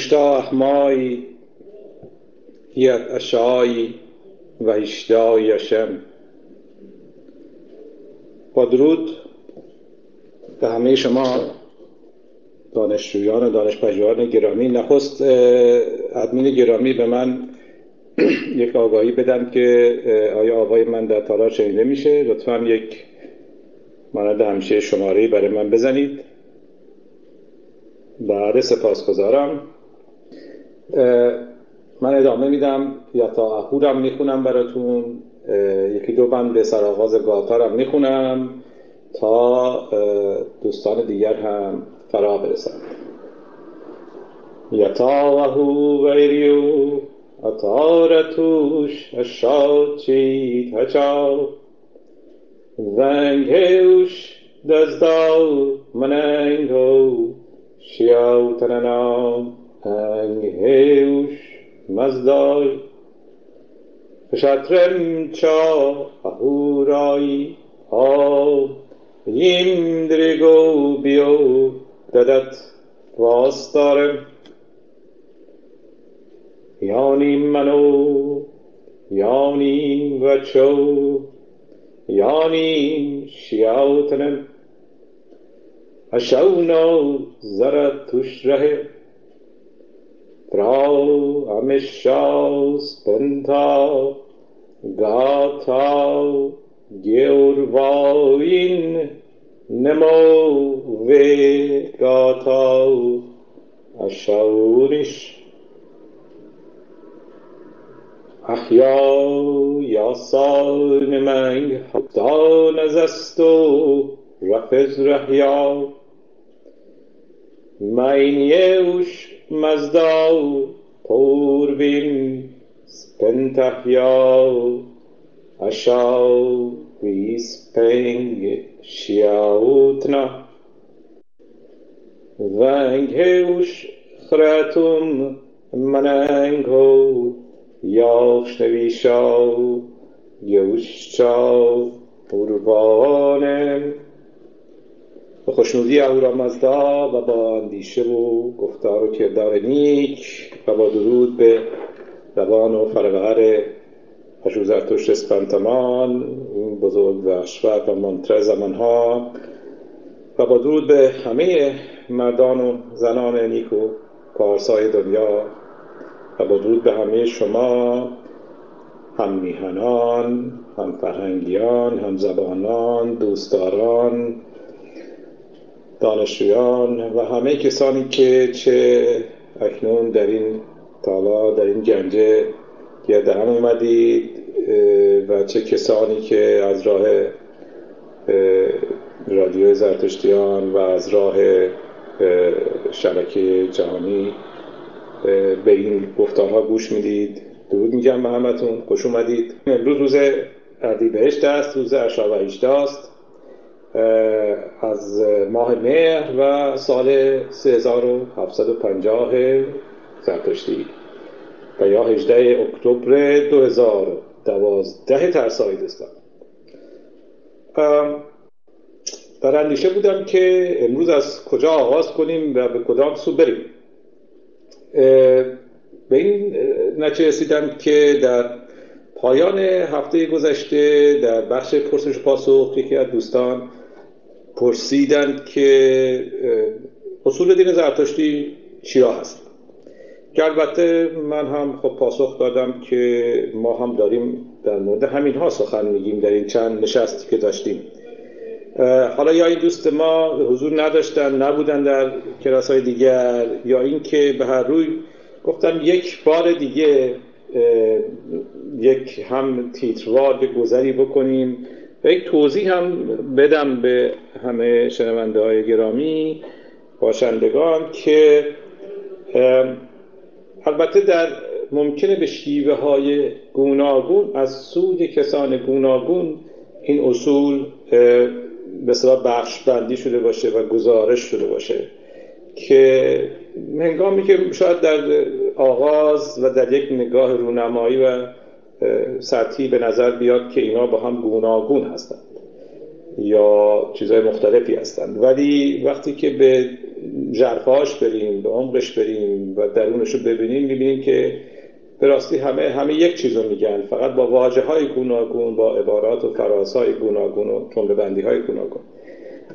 Ushta Ahmai Yat Ashai Vaishtai Hashem با درود به همه شما دانشجویان و دانشپژوهان گرامی. نخست ادمین گرامی به من یک آگاهی بدم که آیا آقای من در تالار شنیده میشه؟ لطفا یک مانند همیشه شماره برای من بزنید. بعد سپاس گذارم من ادامه میدم. یا تا اهورم می‌خونم براتون. یکی دو بند به سرآغاز گاتارم می‌خونم تا دوستان دیگر هم فرا برسند. یتا وهو ویریو اتارتوش اشاچیت هچاو ونگهوش دزداو مننگو شیاو تننام. انگهوش مزدای شطرم چا اهورایی آو یم درگو بیو ددت واستارم. یانیم منو یانیم وچو یانیم شیاوتنم. اشونو زرتوش ره Frau Amishas Benta Gata Geurvain Nemo Ve Gata Ashaurish Ahya Yasar Nemang Haftan Azasto Rafiz Rahya Mein مزدا پوربین سپنتحیا اشاو ویسپنگ شیاوتنا. ونگهوش خراتم مننگو یاخش نویشاو یوشچاو قربانم. به خوشنودی اهورامزدا و با اندیشه و گفتار و کردار نیک و با درود به روان و فرور پشو زرتشت اسپنتمان این بزرگ و اشور و منتر زمانها. و با درود به همه مردان و زنان نیک و پارسای دنیا. و با درود به همه شما هم میهنان هم فرهنگیان هم زبانان دوستداران دانشجویان و همه کسانی که چه اکنون در این تالا در این گنجه گرد هم اومدید و چه کسانی که از راه رادیو زرتشتیان و از راه شبکه جهانی به این گفتارها گوش می‌دید. درود میگم به همتون. خوش اومدید. امروز روز اردیبهشت است روز اشاوهشت است از ماه مهر و سال 3750 زرتشتی و یا 18 اکتبر 2012 ترسایی دستان در اندیشه بودم که امروز از کجا آغاز کنیم و به کدام سو بریم. به این نچه رسیدم که در پایان هفته گذشته در بخش پرسش پاسخ یکی از دوستان پرسیدند که اصول دین زرتشتی چیا هست که البته من هم خب پاسخ دادم که ما هم داریم در مورد همین ها سخن میگیم در این چند نشستی که داشتیم. حالا یا این دوست ما حضور نداشتن نبودن در کلاس های دیگر یا اینکه به هر روی گفتم یک بار دیگه یک هم تیتروار گذری بکنیم. و یک توضیح هم بدم به همه شنونده های گرامی باشندگان که البته در ممکنه به شیوه های گوناگون از سوی کسان گوناگون این اصول به صلاح بخش بندی شده باشه و گزارش شده باشه که هنگامی که شاید در آغاز و در یک نگاه رونمایی و سطحی به نظر بیاد که اینا با هم گوناگون هستند یا چیزهای مختلفی هستند. ولی وقتی که به جرفاش بریم به عمقش بریم و درونش رو ببینیم می‌بینیم که به راستی همه همه یک چیز رو میگن. فقط با واجه های گوناگون با عبارات و فراز های گوناگون و جمله بندی های گوناگون.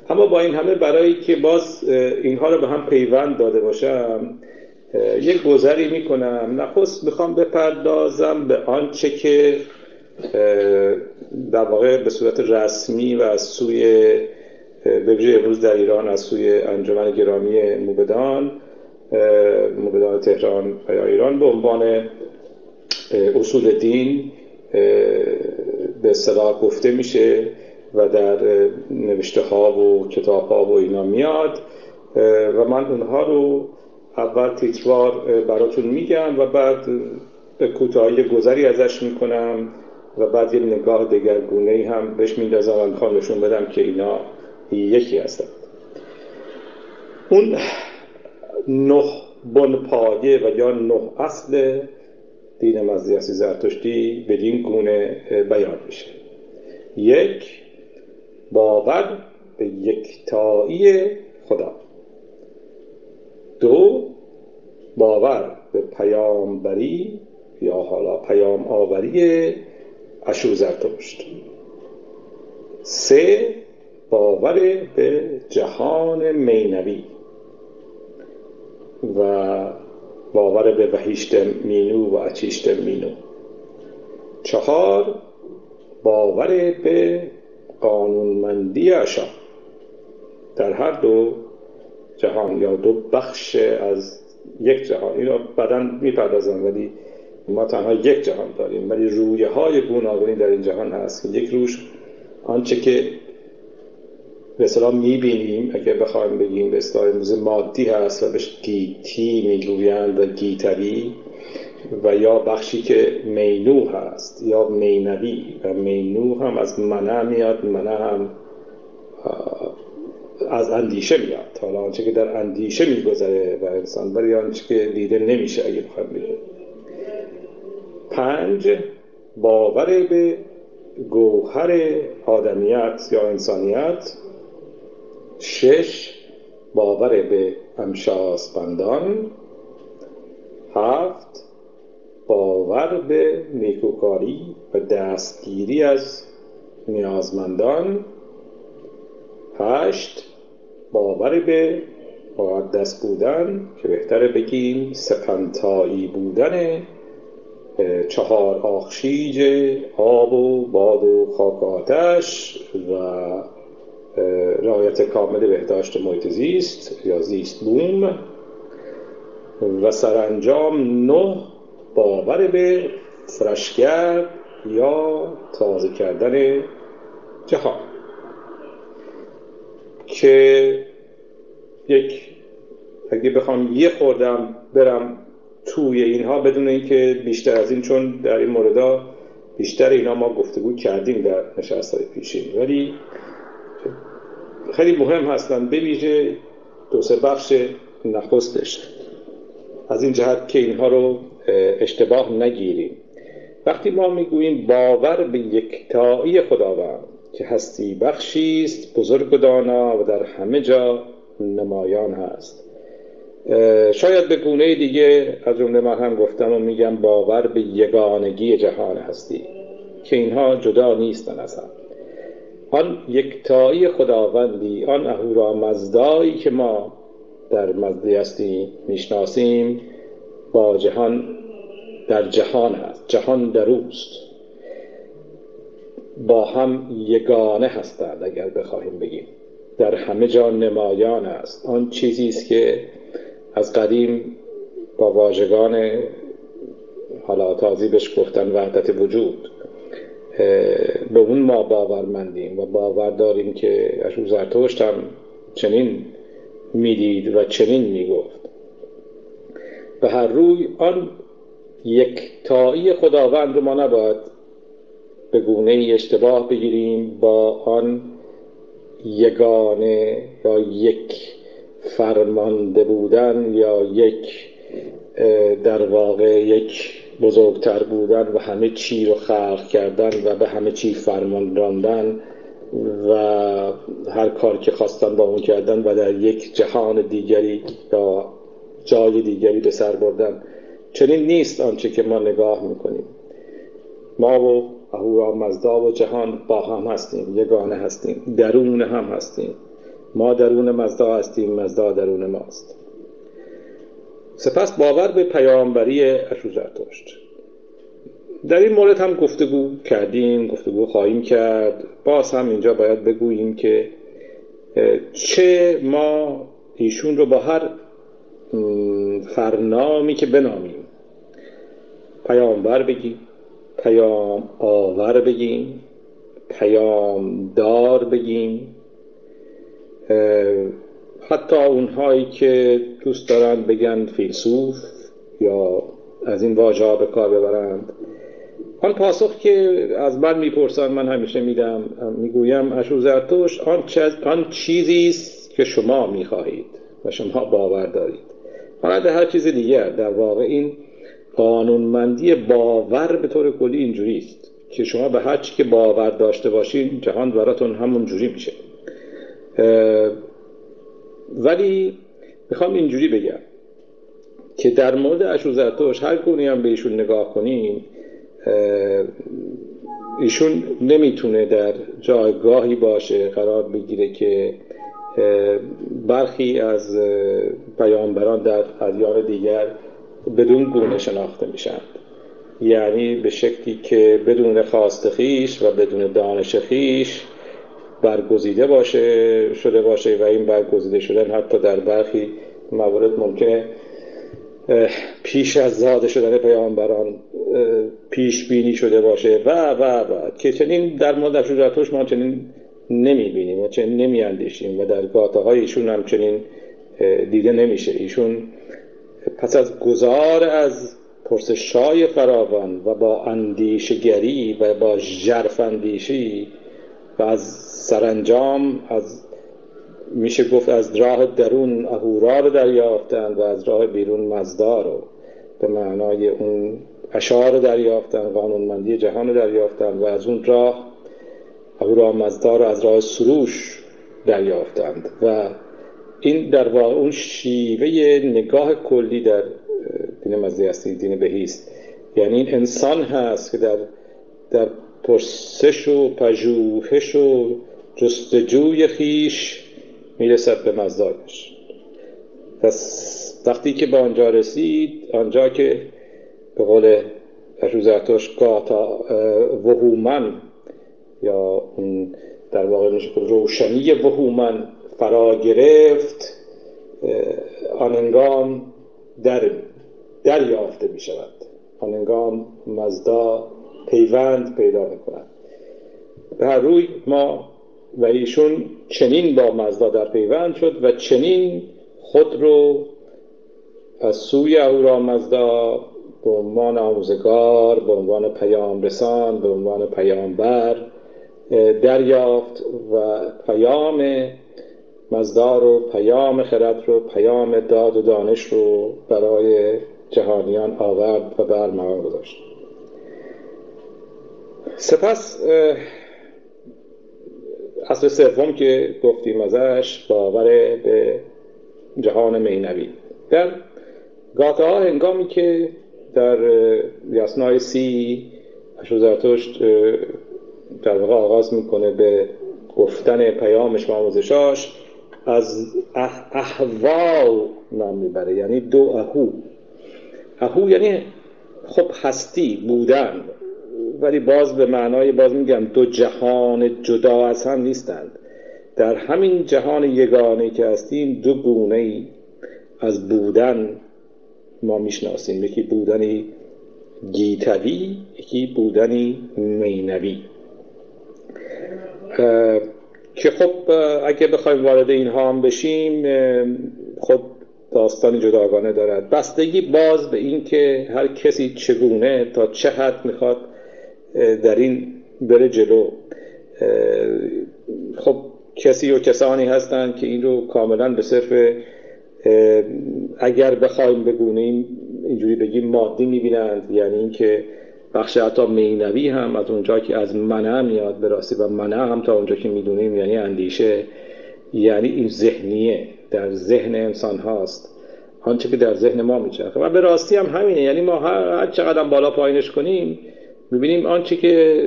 اما با این همه برای که باز اینها رو به هم پیوند داده باشم یک گذری می‌کنم. نخست می‌خوام بپردازم به آنچه که در واقع به صورت رسمی و از سوی به امروز در ایران از سوی انجمن گرامی موبدان موبدان تهران و ایران به عنوان اصول دین به صلاح گفته میشه و در نوشته ها و کتاب ها و اینا میاد و من اونها رو اول تیتروار براتون میگم و بعد به کوتاهی گذری ازش می‌کنم و بعد یه نگاه دگرگونه هم بهش میندازم و می‌خوام نشون بدم که اینا یکی هستند اون نه بنپایه و یا نه اصل دین مزدیسی زرتشتی بدین گونه بیان میشه. یک باور به یکتایی خدا. دو باور به پیامبری یا حالا پیام آوری اشو زرتشت سه باور به جهان مینوی. و باور به وحیشت مینو و اچیشت مینو. چهار باور به قانونمندی اشا در هر دو جهان یا دو بخش از یک جهان. این رو بعدا می‌پردازم ولی ما تنها یک جهان داریم. ولی رویه های گوناگونی در این جهان هست. یک روش آنچه که به اصطلاح می‌بینیم اگر بخوایم بگیم به اصطلاح امروز مادی هست و بهش گیتی می‌گویند و گیتوی و یا بخشی که مینو هست یا مینوی. و مینو هم از منع میاد منع هم از اندیشه میاد. حالا آنچه که در اندیشه میگذره و انسان برای آنچه که دیده نمیشه اگه بخوایم بگیم پنج باور به گوهر آدمیت یا انسانیت. شش باور به امشاسپندان هفت باور به نیکوکاری و دستگیری از نیازمندان. هشت باور به مقدس بودن که بهتره بگیم سپنتایی بودن چهار آخشیج آب و باد و خاک و آتش و رعایت کامل بهداشت محیط زیست یا زیست بوم و سرانجام نه باور به فرشگرد یا تازه کردن جهان. که یک اگه بخوام یه خوردم برم توی اینها بدون اینکه بیشتر از این چون در این موردا بیشتر اینا ما گفتگو کردیم در نشست های پیشین. ولی خیلی مهم هستن به دو سه بخش نخستش از این جهت که اینها رو اشتباه نگیریم. وقتی ما می‌گوییم باور به یکتایی خداوند که هستی بخشی است بزرگ و دانا و در همه جا نمایان هست. شاید به گونه دیگه از جمله من هم گفتم و میگم باور به یگانگی جهان هستی که اینها جدا نیستن اصلا. آن یکتایی خداوندی آن اهورا مزدایی که ما در مزدی هستی می‌شناسیم با جهان در جهان هست جهان در اوست. با هم یگانه هستند اگر بخواهیم بگیم. در همه جا نمایان است. آن چیزی است که از قدیم با واژگان حالا تازی بهش گفتن وحدت وجود به اون ما باورمندیم و باور داریم که اشو زرتشت هم چنین می‌دید و چنین می‌گفت. به هر روی آن یک تایی خداوند رو ما نباید به گونه اشتباه بگیریم با آن یگانه یا یک فرمانده بودن یا یک در واقع یک بزرگتر بودن و همه چی رو خلق کردن و به همه چی فرمان راندن و هر کار که خواستن با اون کردن و در یک جهان دیگری یا جای دیگری به سر بردن. چنین نیست آنچه که ما نگاه می‌کنیم. ما و اهورا مزدا و جهان با هم هستیم یگانه هستیم درون هم هستیم. ما درون مزدا هستیم مزدا درون ماست. سپس باور به پیامبری اشوزرتشت در این مورد هم گفتگو کردیم گفتگو خواهیم کرد. باز هم اینجا باید بگوییم که چه ما ایشون رو با هر فرنامی که بنامیم پیامبر بگیم. پیام آور بگیم پیام دار بگیم. حتی اونهایی که دوست دارند بگن فیلسوف یا از این واژه ها به کار ببرند. آن پاسخ که از من می‌پرسند من همیشه میدم می‌گویم اشو زرتوش آن, آن چیزی است که شما می‌خواهید و شما باور دارید. مانند هر چیز دیگر در واقع این قانونمندی باور به طور کلی اینجوری است که شما به هر چی که باور داشته باشید جهان براتون همون جوری میشه. ولی می‌خوام اینجوری بگم که در مورد اشوزرتوش هر گونی هم به ایشون نگاه کنیم ایشون نمی‌تونه در جایگاهی باشه قرار بگیره که برخی از پیامبران در ادیان دیگر بدون گونه شناخته میشن یعنی به شکلی که بدون خواست خیش و بدون دانش خیش برگزیده باشه شده باشه و این برگزیده شدن حتی در برخی موارد ممکنه پیش از زاده شدن پیامبران پیش بینی شده باشه و و و. که چنین در مورد شجاعتوش ما چنین نمی بینیم و چنین نمی اندیشیم و در گاته های ایشون هم چنین دیده نمیشه. ایشون پس از گذار از پرسشای فراوان و با اندیشگری و با جرف اندیشی و از سرانجام از میشه گفت از راه درون اهورا رو دریافتن و از راه بیرون مزدا رو به معنای اون اشار رو دریافتن قانونمندی جهان رو دریافتن و از اون راه اهورا مزدا رو از راه سروش دریافتند و این در واقع اون شیوه نگاه کلی در دین مزدی هستی دین بهیست یعنی این انسان هست که در در پرسش و پژوهش و جستجوی خیش می‌رسد به مزداش پس وقتی که به آنجا رسید آنجا که به قول اشوزرتوش گاتا وهومن یا در واقع روشنی وهومن فرا گرفت آننگام در دریافته می شود. آننگام مزدا پیوند پیدا می کند. به هر روی ما و ایشون چنین با مزدا در پیوند شد و چنین خود رو از سوی اهورا مزدا به عنوان آموزگار به عنوان پیام رسان به عنوان پیامبر دریافت و پیام مزدا رو پیام خرد رو پیام داد و دانش رو برای جهانیان آورد و برمغان گذاشت. سپس اصل سوم که گفتیم ازش باور به جهان مینوی. در گاته ها هنگامی که در یاسنای سی اشوزرتشت در واقع آغاز می‌کنه به گفتن پیامش و آموزشاش از احوال نام می‌بره یعنی دو اهو. اهو یعنی خب هستی بودن. ولی باز به معنای باز میگم دو جهان جدا از هم نیستند. در همین جهان یگانه که هستیم دو گونه ای از بودن ما می‌شناسیم. یکی بودنی گیتوی یکی بودنی مینوی. که خب اگه بخوایم وارد اینها هم بشیم خود داستانی جداگانه دارد. بستگی باز به این که هر کسی چگونه تا چه حد می‌خواد در این بره جلو. خب کسی و کسانی هستند که این رو کاملا به صرف اگر بخوایم بگونیم اینجوری بگیم مادی می‌بینند. یعنی اینکه بخش حتی مینوی هم از اونجا که از منع میاد به راستی و منع هم تا اونجا که می‌دونیم یعنی اندیشه یعنی این ذهنیه. در ذهن انسان هاست. آنچه که در ذهن ما میچرخه. و به راستی هم همینه. یعنی ما هر چقدر بالا پایینش کنیم می‌بینیم آنچه که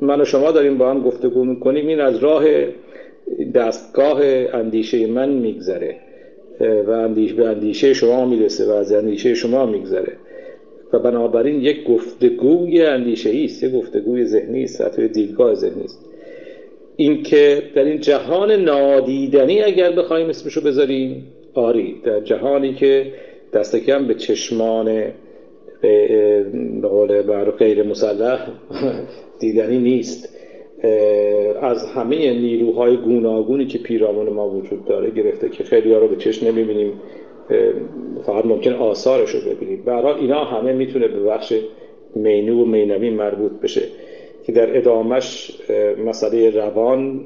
من و شما داریم با هم گفتگو می‌کنیم این از راه دستگاه اندیشه من میگذره. و اندیشه به اندیشه شما می‌رسه و از اندیشه شما میگذره. و بنابراین یک گفتگوی اندیشه است یک گفتگوی ذهنی است حتی دیدگاه ذهنی است. این که در این جهان نادیدنی اگر بخوایم اسمشو بذاریم آری در جهانی که دست کم به چشمان به قول غیر مسلح دیدنی نیست. از همه نیروهای گوناگونی که پیرامون ما وجود داره گرفته که خیلی ها رو به چشم نمی‌بینیم. فقط ممکن آثارش رو ببینیم برای اینا همه می‌تونه به بخش مینو و مینوی مربوط بشه که در ادامش مسئله روان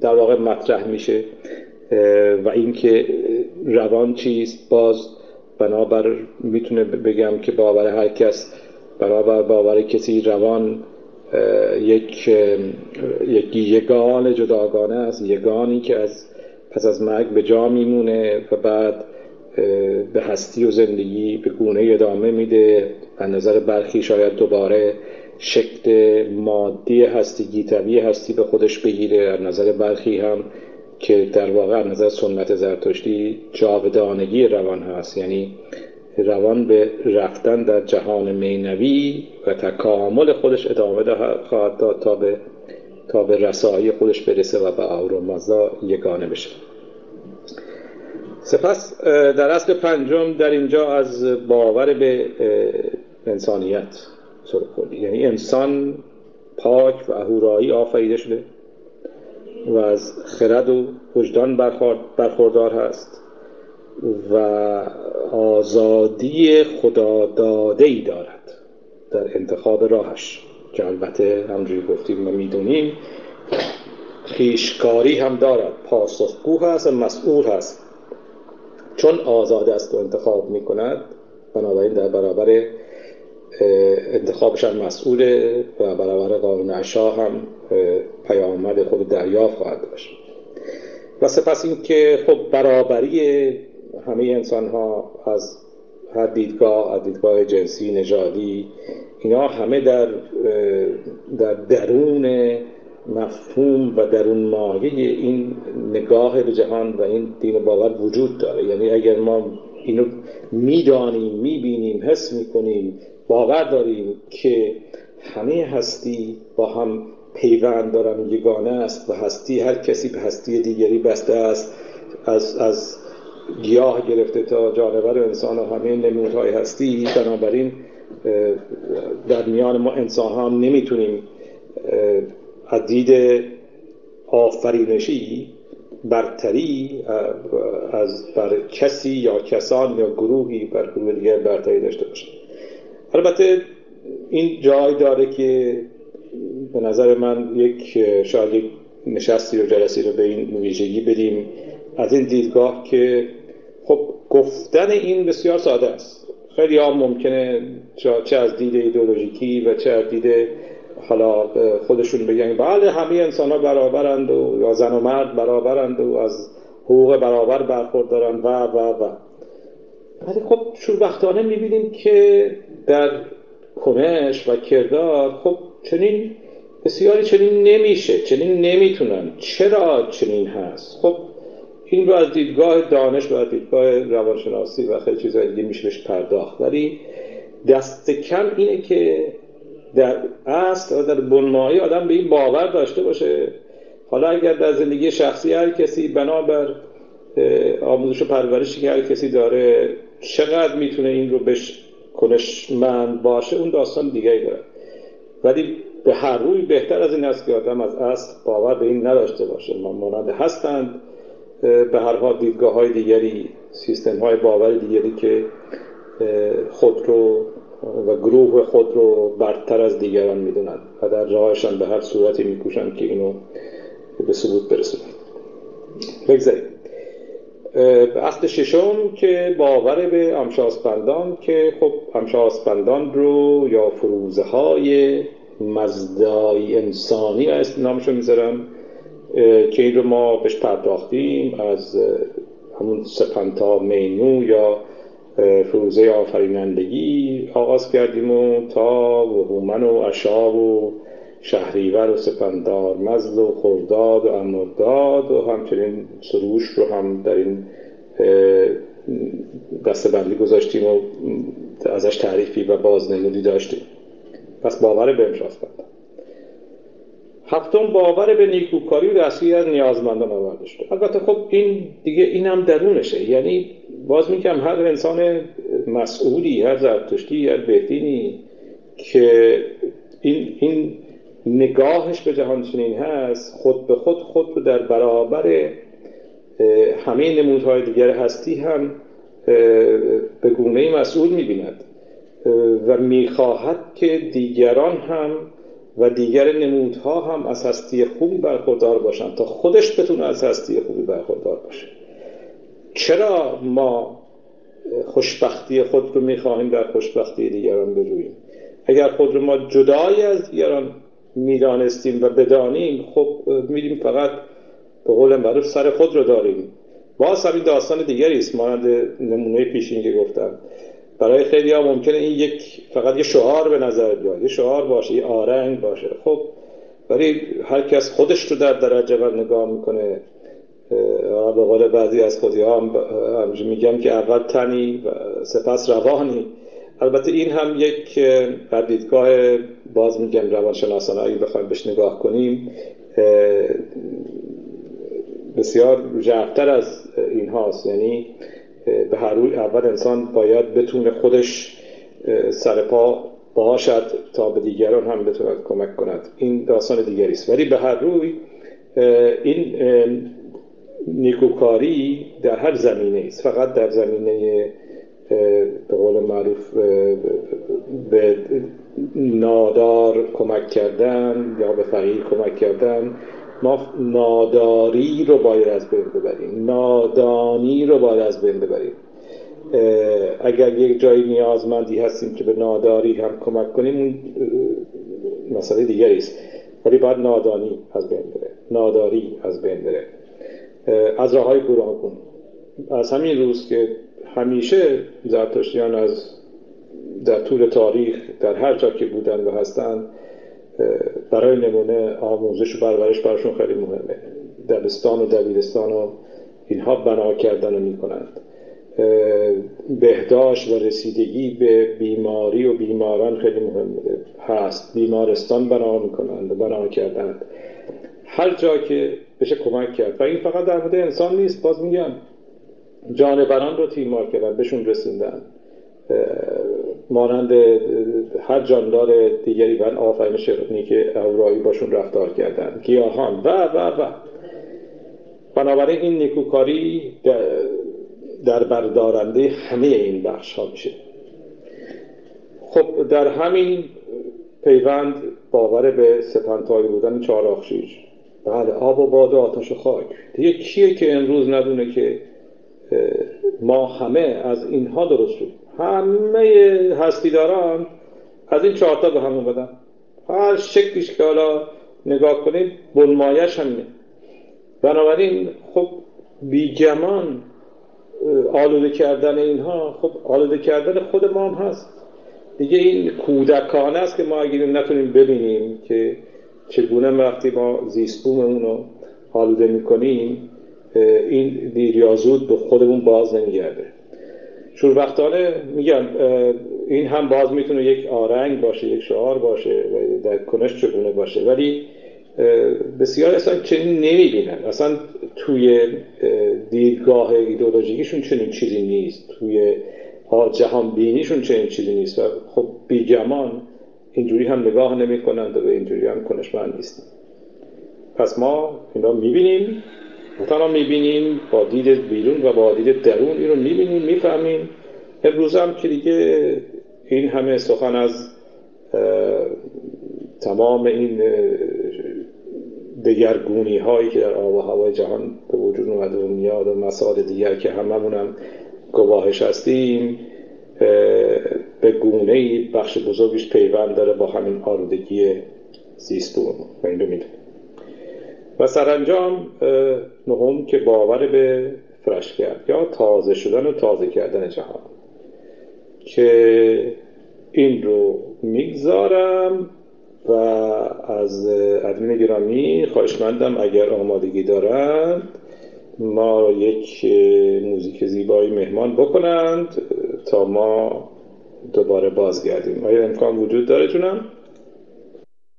در واقع مطرح میشه و اینکه روان چیست. باز بنابر می‌تونه بگم که باور هر کس برابر باور کسی روان یک یک یگان جداگانه است. یگانی که از پس از مرگ به جا میمونه و بعد به هستی و زندگی به گونه ادامه میده. از نظر برخی شاید دوباره شکل مادی هستی گیتوی هستی به خودش بگیره. از نظر برخی هم که در واقع از نظر سنت زرتشتی جاودانگی روان هست. یعنی روان به رفتن در جهان مینوی و تکامل خودش ادامه خواهد داد تا به تا به رسایی خودش برسه و به آرومازا یگانه بشه. سپس در اصل پنجم در اینجا از باور به انسانیت سرخوردی یعنی انسان پاک و اهورایی آفریده شده و از خرد و وجدان برخوردار هست و آزادی خدا دارد در انتخاب راهش. که البته همجوری گفتیم و می‌دونیم خیشکاری هم دارد. پاسخگو هست و مسئول هست. چون آزاد است و انتخاب می کند بنابراین در برابر انتخابش هم مسئوله و برابر قانون عشا هم پیامد خود دریافت خواهد داشت. و سپس اینکه خب برابری همه انسان ها از هر دیدگاه از دیدگاه جنسی نژادی اینا همه در در درون مفهوم و درون ماهی این نگاه به جهان و این دین باور وجود داره. یعنی اگر ما اینو می‌دانیم می‌بینیم حس می‌کنیم باور داریم که همه هستی با هم پیوند دارن یگانه است. و هستی هر کسی به هستی دیگری بسته است. از, از گیاه گرفته تا جانور و انسان و همه نمودهای هستی. بنابراین در میان ما انسان ها نمی‌تونیم از دید آفرینشی برتری از بر کسی یا کسان یا گروهی بر گروه دیگر برتری داشته باشه. البته این جای داره که به نظر من یک شاید یک نشستی و جلسی رو به این ویژگی بدیم. از این دیدگاه که خب گفتن این بسیار ساده است. خیلی ها ممکنه چه از دید ایدولوژیکی و چه از دید حالا خودشون بگن بله همه انسان ها برابرند و یا زن و مرد برابرند و از حقوق برابر برخوردارن و و و. ولی خب شوربختانه می‌بینیم که در کمش و کردار خب چنین بسیاری چنین نمیشه چنین نمی‌تونن. چرا چنین هست؟ خب این رو از دیدگاه دانش و از دیدگاه روانشناسی و خیلی چیزهای دیگه میشه بهش پرداخت. ولی دست کم اینه که در اصل و در بنمایی آدم به این باور داشته باشه. حالا اگر در زندگی شخصی هر کسی بنابر آموزش و پرورشی که هر کسی داره چقدر می‌تونه این رو بهش کنشمند باشه اون داستان دیگری داره. ولی به هر روی بهتر از این است که آدم از اصل باور به این نداشته باشه. مانند هستند به هر حال دیدگاه های دیگری سیستم های باور دیگری که خود رو و گروه خود رو برتر از دیگران می‌دونن و در راهشان به هر صورتی میکوشن که اینو به ثبوت برسونن. بگذاریم. اصل ششم که باور به امشاسپندان که خب امشاسپندان رو یا فروزه های مزدای انسانی نامشو می‌ذارم که این رو ما بهش پرداختیم از همون سپنتا مینو یا فروزه آفرینندگی آغاز کردیم و تا هومن و اشاب و شهریور و سپندار مزد و خرداد و امرداد و همچنین سروش رو هم در این دسته بندی گذاشتیم و ازش تعریفی و بازنمودی داشتیم. پس باور به امشاس هفتم باور به نیکوکاری و دستگیری از نیازمندان آورده شده. البته خب این دیگه این هم درونشه. یعنی باز میگم هر انسان مسئولی هر زرتشتی هر بهتینی که این, این نگاهش به جهان چنین هست خود به خود خود رو در برابر همه نمودهای دیگر هستی هم به گونه مسئول می‌بیند. و می‌خواهد که دیگران هم و دیگر نمودها هم از هستی خوبی برخوردار باشند تا خودش بتونه از هستی خوبی برخوردار باشه. چرا ما خوشبختی خود رو می‌خواهیم در خوشبختی دیگران بجوییم؟ اگر خود رو ما جدایی از دیگران می‌دانستیم و بدانیم خب میریم فقط به قول معروف سر خود رو داریم. باز همین داستان دیگری است مانند نمونه پیشین که گفتم. برای خیلی ها ممکنه این یک فقط یه شعار به نظر بیاد. یه شعار باشه یه آرنگ باشه. خب ولی هر کس خودش رو در درجه بر نگاه می‌کنه. به قول بعضی از خودی ها هم میگم که اول تنی و سپس روانی. البته این هم یک دیدگاه باز میگم روانشناسانه اگه بخوایم بهش نگاه کنیم. بسیار ژرفتر از این هاست یعنی به هر روی اول انسان باید بتونه خودش سرپا باشد تا به دیگران هم بتوند کمک کند. این داستان دیگری است. ولی به هر روی این نیکوکاری در هر زمینه است. فقط در زمینه به قول معروف به نادار کمک کردن یا به فقیر کمک کردن. ما ناداری رو باید از بین ببریم. نادانی رو باید از بین ببریم. اگر یک جایی نیازمندی هستیم که به ناداری هم کمک کنیم مسئله دیگری است. ولی باید نادانی از بین بره. ناداری از بین بره. از راه های از همین روز که همیشه زرتشتیان از در طول تاریخ در هر جا که بودن و هستند برای نمونه آموزش و پرورش براشون خیلی مهمه. دبستان و دبیرستان و اینها بنا کردن و کنند بهداشت و رسیدگی به بیماری و بیماران خیلی مهم هست. بیمارستان بنا می‌کنند و بنا کردند. هر جا که بشه کمک کرد. و این فقط در مورد انسان نیست. باز میگم جانوران رو تیمار کردن بهشون رسیدن مانند هر جاندار دیگری و آفرین شرقنی که اورایی باشون رفتار کردن. گیاهان. و و و. بنابراین این نیکوکاری در بردارنده همه این بخش ها میشه. خب در همین پیوند باور به سپنتایی بودن چهار آخشیش بله آب و باد و آتش و خاک. دیگه کیه که امروز ندونه که ما همه از اینها درست شد همه هستیداران از این چهارتا به هم اومدن هر شکلیش که حالا نگاه کنید بنمایش همینه بنابراین خب بیگمان آلوده کردن اینها خب آلوده کردن خود ما هم هست. دیگه این کودکانه است که ما اگه نتونیم ببینیم که چگونه وقتی ما زیستبوممون رو آلوده می‌کنیم این دیر یا زود به خودمون باز نمیگرده. شوربختانه میگم این هم باز می‌تونه یک آرنگ باشه یک شعار باشه و در کنش چگونه باشه. ولی بسیار اصلا چنین نمی‌بینن. اصلا توی دیدگاه ایدولوژیکشون چنین چیزی نیست. توی جهان بینیشون چنین چیزی نیست. و خب بیگمان اینجوری هم نگاه نمی کنند و به اینجوری هم کنشمند نیست پس ما اینا می‌بینیم تنها می‌بینیم با دید بیرون و با دید درون این رو می‌بینیم می‌فهمیم. امروز هم که دیگه این همه سخن از تمام این دگرگونی هایی که در آب و هوای جهان به وجود اومده و میاد و مسائل دیگر که هممون هم گواهش هستیم به گونه بخش بزرگیش پیوند داره با همین آلودگی زیستون. و این و سرانجام نهم که باور به فرش کرد یا تازه شدن و تازه کردن جهان. که این رو می‌گذارم و از ادمین گرامی خواهشمندم اگر آمادگی دارند ما یک موزیک زیبایی مهمان بکنند تا ما دوباره بازگردیم. آیا امکان وجود داره جونم؟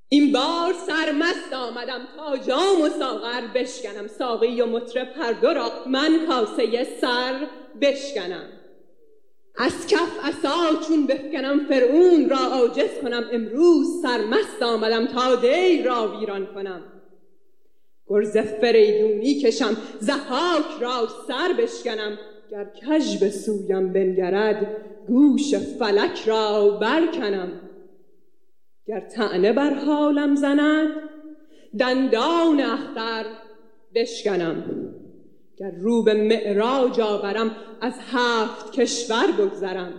این بار سرمست آمدم تا جام و ساغر بشکنم. ساقی و مطرب هر دو را من کاسه سر بشکنم. از کف اصا چون بفکنم فرعون را عاجز کنم. امروز سرمست آمدم تا دی را ویران کنم. گرز فریدونی کشم زحاک را سر بشکنم. گر کژ به سویم بنگرد گوش فلک را برکنم. گر تعنه بر حالم زند دندان اختر بشکنم. گر رو به معراج آورم از هفت کشور بگذرم.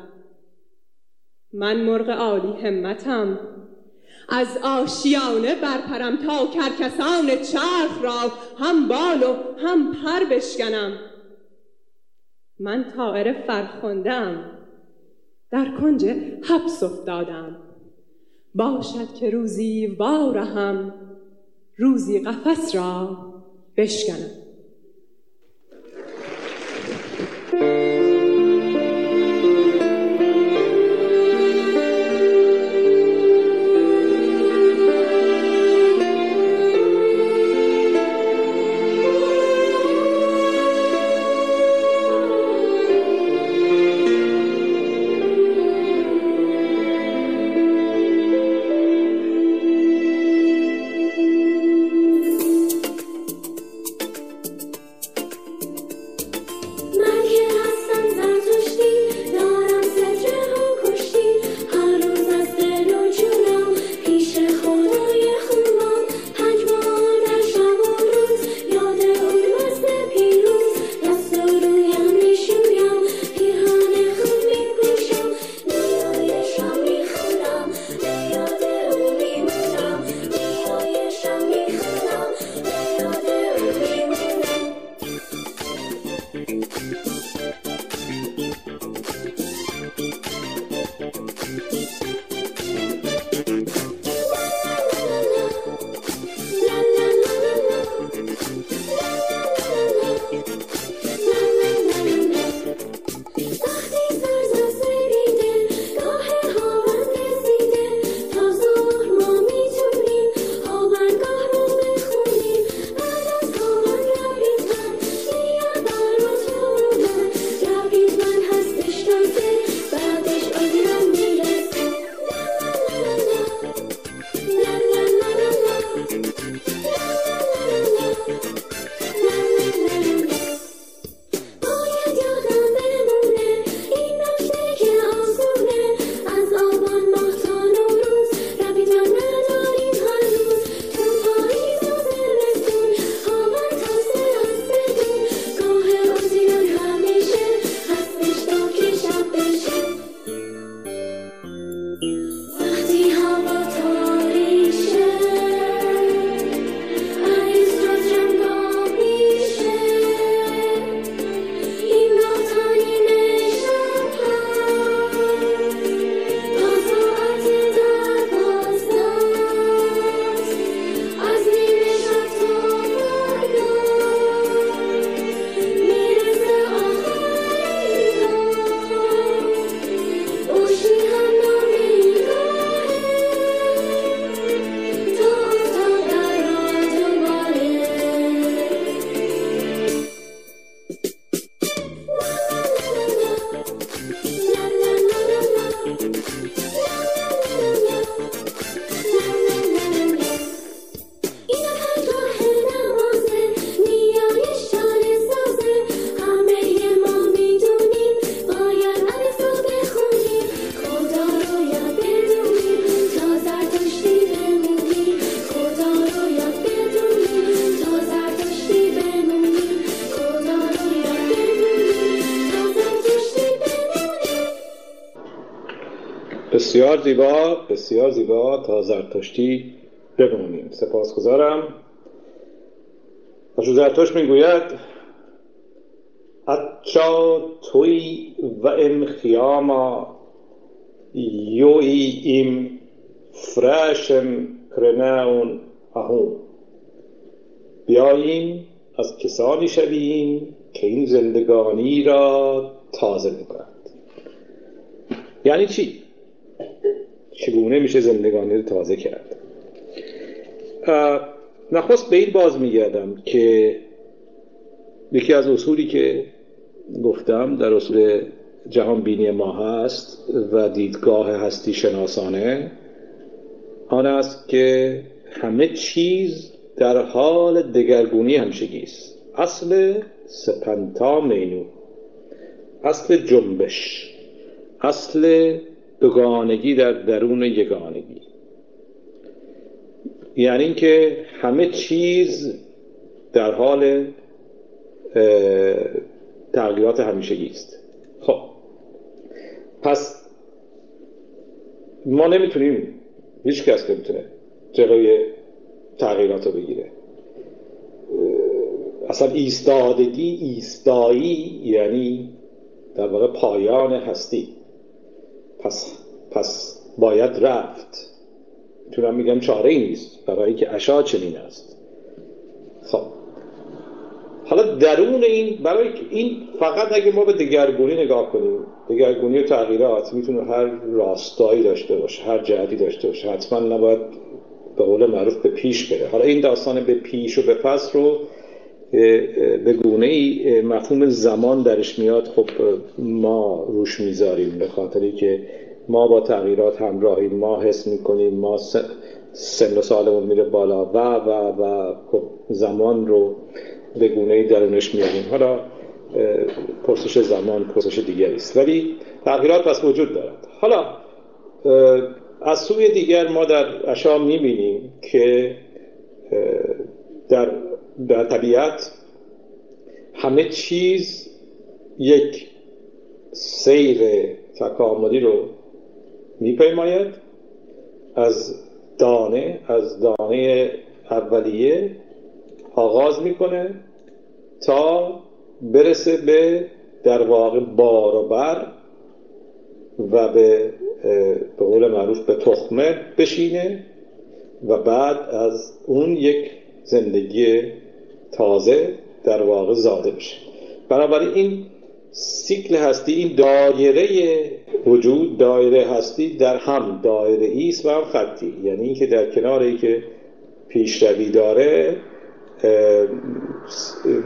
من مرغ عالی همتم. از آشیانه برپرم تا کرکسان چرخ را هم بال و هم پر بشکنم. من طائر فرخوندم در کنج حبس افتادم. باشد که روزی وارهم روزی قفس را بشکنم. بسیار زیبا بسیار زیبا تا زرتشتی بمونیم. سپاسگزارم. زرتشت می‌گوید اچا توی و ان خیاما یوی ایم فرشن کرناون اهون بیاییم از کسانی شویم که این زندگانی را تازه می‌کنند. یعنی چی؟ چگونه میشه زندگانی رو تازه کرد. نخست به این باز میگردم که یکی از اصولی که گفتم در اصول جهان بینی ما هست و دیدگاه هستی شناسانه آن است که همه چیز در حال دگرگونی همشگی است. اصل سپنتا مینو اصل جنبش اصل دوگانگی در درون یگانگی. یعنی اینکه همه چیز در حال تغییرات همیشگی است. خب. پس ما نمی‌تونیم هیچ کس نمی‌تونه جلوی تغییرات رو بگیره اصلا ایستادگی ایستایی یعنی در واقع پایان هستی. پس, پس باید رفت. می‌تونم میگم چاره ای نیست. برای اینکه اشا چنین است. خب. حالا درون این برای این فقط اگه ما به دگرگونی نگاه کنیم دگرگونی و تغییرات می‌تونه هر راستایی داشته باشه هر جهتی داشته باشه. حتما نباید به قول معروف به پیش بره. حالا این داستان به پیش و به پس رو به گونه ای مفهوم زمان درش میاد. خب ما روش می‌ذاریم به خاطری که ما با تغییرات همراهیم. ما حس می‌کنیم ما سن و سالمون میره بالا. و و و خب زمان رو به گونه ای درونش میاریم. حالا پرسش زمان پرسش دیگری است. ولی تغییرات پس وجود دارد. حالا از سوی دیگر ما در اشعا می‌بینیم که در, در طبیعت همه چیز یک سیر تکاملی رو میپیماید. از دانه از دانه اولیه آغاز می‌کنه تا برسه به در واقع بار و بر و به به قول معروف به تخمه بشینه و بعد از اون یک زندگی تازه در واقع زاده بشه. بنابراین این سیکل هستی این دایره وجود دایره هستی در هم دایره ایست و هم خطی. یعنی اینکه در کنار ای که پیشروی داره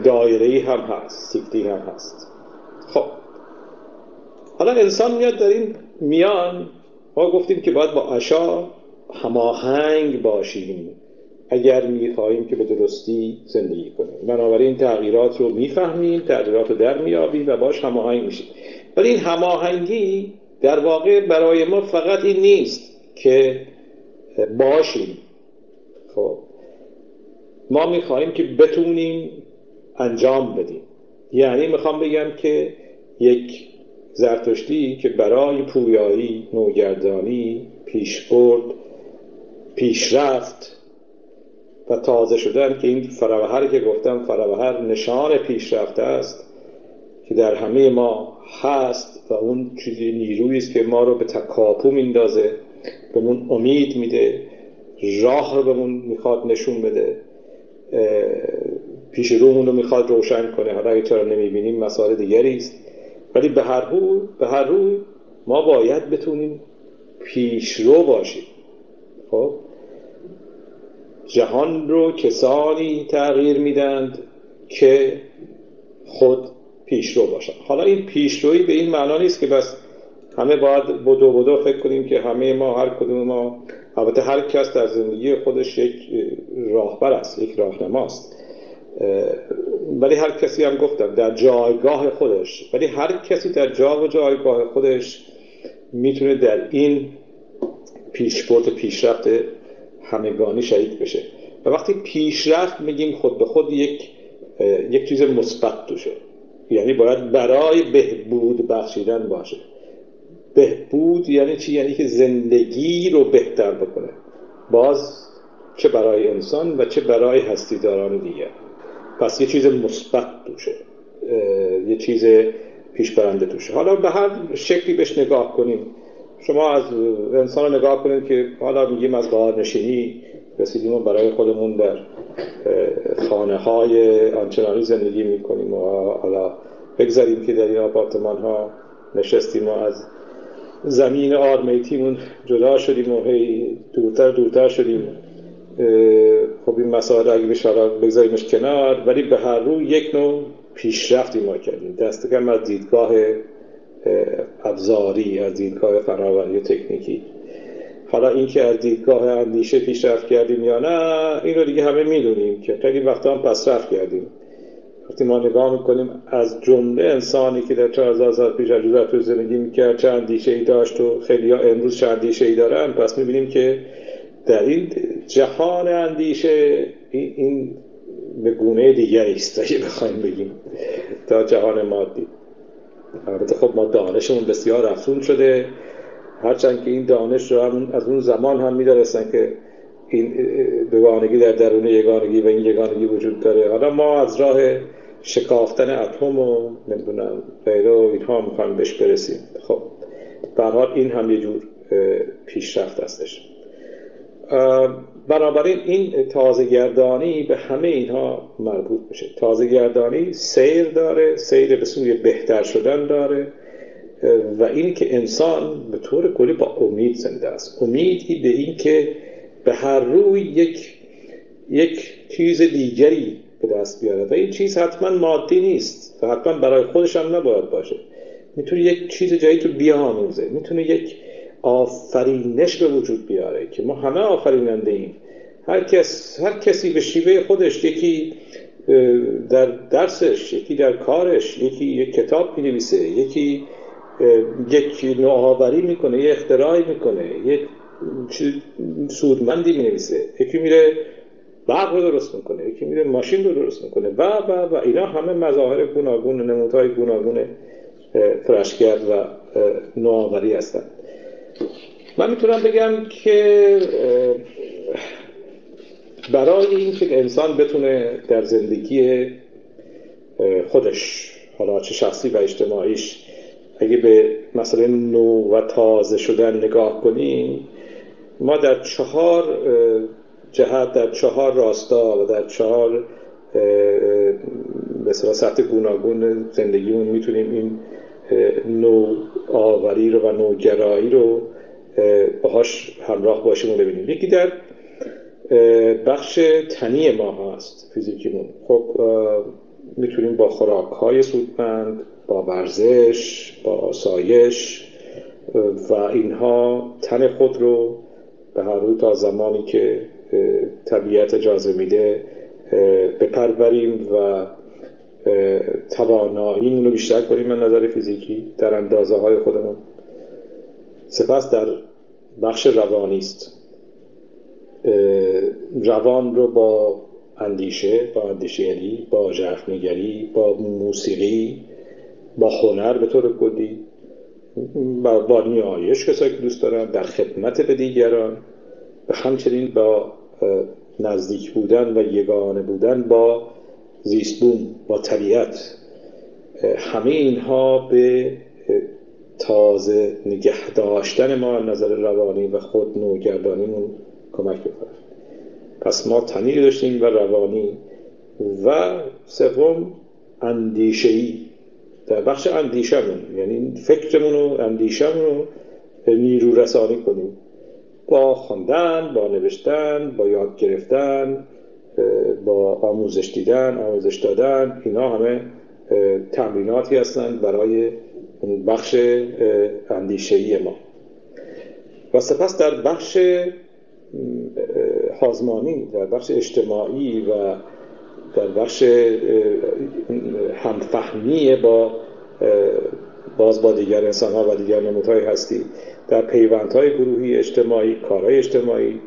دایره ای هم هست سیکلی هم هست. خب. حالا انسان میاد در این میان ما گفتیم که باید با اشا هماهنگ باشیم. اگر می‌خواهیم که به درستی زندگی کنیم. بنابراین تغییرات رو می‌فهمیم تغییرات رو در میابیم و باش هماهنگ میشیم. ولی این هماهنگی در واقع برای ما فقط این نیست که باشیم. خب ما می‌خواهیم که بتونیم انجام بدیم. یعنی می‌خوام بگم که یک زرتشتی که برای پویایی نوگردانی پیشبرد پیشرفت و تازه شدن که این فروهر که گفتم فروهر نشان پیشرفته است که در همه ما هست و اون چیزی نیرویی است که ما رو به تکاپو میندازه بهمون امید میده راه رو بهمون می‌خواد نشون بده پیش رومون رو می‌خواد روشن کنه. حالا اگه چرا نمی‌بینیم مسائل دیگری است. ولی به هر روی به هر روی ما باید بتونیم پیشرو باشیم. خب؟ جهان رو کسانی تغییر میدند که خود پیشرو باشن. حالا این پیشروی به این معنا نیست که بس همه باید بدو بدو فکر کنیم که همه ما هر کدوم ما البته هر کس در زندگی خودش یک راهبر است یک راهنماست ولی هر کسی هم گفتم در جایگاه خودش ولی هر کسی در جا و جایگاه خودش می‌تونه در این پیشبرد پیشرفت همگانی شریک بشه. و وقتی پیشرفت میگیم خود به خود یک یک چیز مثبت توشه. یعنی باید برای بهبود بخشیدن باشه. بهبود یعنی چی؟ یعنی که زندگی رو بهتر بکنه. باز چه برای انسان و چه برای هستیداران دیگر. پس یه چیز مثبت توشه. یه چیز پیش برنده توشه. حالا به هر شکلی بهش نگاه کنیم. شما از انسان رو نگاه کنید که حالا میگیم از نشینی رسیدیم برای خودمون در خانه های آنچنانی زندگی می‌کنیم و حالا بگذاریم که در این آپارتمان ها نشستیم و از زمین آرمیتیمون جدا شدیم و هی دورتر دورتر شدیم. خب این مسائل اگه بشه بگذاریمش کنار ولی به هر رو یک نوع پیشرفتی ما کردیم. دست کم از دیدگاه ابزاری از دیدگاه فراوری و تکنیکی. حالا اینکه از دیدگاه اندیشه پیشرفت کردیم یا نه این رو دیگه همه می‌دونیم که خیلی وقتا هم پسرفت کردیم. وقتی ما نگاه می‌کنیم از جمله انسانی که در 4000 سال پیش از تو زندگی می‌کرد چه اندیشه ای داشت و خیلی ها امروز چه اندیشه ای دارن پس می‌بینیم که در این جهان اندیشه این به گونه دیگری است اگه بخوایم بگیم تا جهان مادی. البته خب ما دانشمون بسیار افزون شده. هرچند که این دانش رو هم از اون زمان هم میدارستن که این دوگانگی در درون یگانگی و این یگانگی وجود داره. حالا ما از راه شکافتن اتم و نمی‌دونم غیره و اینها می‌خوایم بهش برسیم. خب حال این هم یه جور پیشرفت هستش. بنابراین این تازه گردانی به همه اینها مربوط میشه. تازه گردانی سیر داره سیر به سوی بهتر شدن داره و این که انسان به طور کلی با امید زنده است. امیدی به این که به هر روی یک یک چیز دیگری به دست بیاره و این چیز حتما مادی نیست و حتما برای خودش هم نباید باشه. می‌تونه یک چیز جایی تو بیاموزه. می‌تونه یک آفرینش به وجود بیاره که ما همه آفریننده ایم. هر, کس، هر کسی به شیوه خودش یکی در درسش یکی در کارش یکی یک کتاب می یکی یک نوآوری می‌کنه یک اختراعی می‌کنه یک سودمندی می نویسه یکی میره برق رو درست می‌کنه یکی میره ماشین رو درست می‌کنه. و و و اینا همه مظاهر گوناگون نمودهای گوناگون فرشگرد و نوآوری هستن. من می‌تونم بگم که برای اینکه انسان بتونه در زندگی خودش حالا چه شخصی و اجتماعیش اگه به مثلا نو و تازه شدن نگاه کنیم ما در چهار جهت در چهار راستا و در چهار به سطح گوناگون زندگیمون می‌تونیم این نو آوری رو و نوگرایی رو باهاش همراه باشیم و ببینیم. یکی در بخش تنی ما هست فیزیکیمون. خب می‌تونیم با خوراک های سودمند با ورزش با آسایش و اینها تن خود رو به هر روی تا زمانی که طبیعت اجازه میده بپروریم و تواناییمون رو بیشتر کنیم من نظر فیزیکی در اندازه های خودمون. سپس در بخش روانی است. روان رو با اندیشه با اندیشگری با ژرفنگری با موسیقی با هنر به طور کلی با, با نیایش کسایی که دوست دارن در خدمت به دیگران همچنین با نزدیک بودن و یگانه بودن با زیستبوم با طبیعت. همه اینها به تازه نگه داشتن ما نظر روانی و خود نوگردانیمون کمک می‌کنه. پس ما تنی داشتیم و روانی و سوم اندیشهی در بخش اندیشمون یعنی فکرمون و اندیشمون رو نیرو رسانی کنیم. با خواندن با نوشتن با یاد گرفتن با آموزش دیدن آموزش دادن اینا همه تمریناتی هستند برای بخش اندیشهی ما. و سپس در بخش حازمانی در بخش اجتماعی و در بخش همفهمی با باز با دیگر انسان ها و دیگر نمودهای هستی. در پیوندهای گروهی اجتماعی کارهای اجتماعی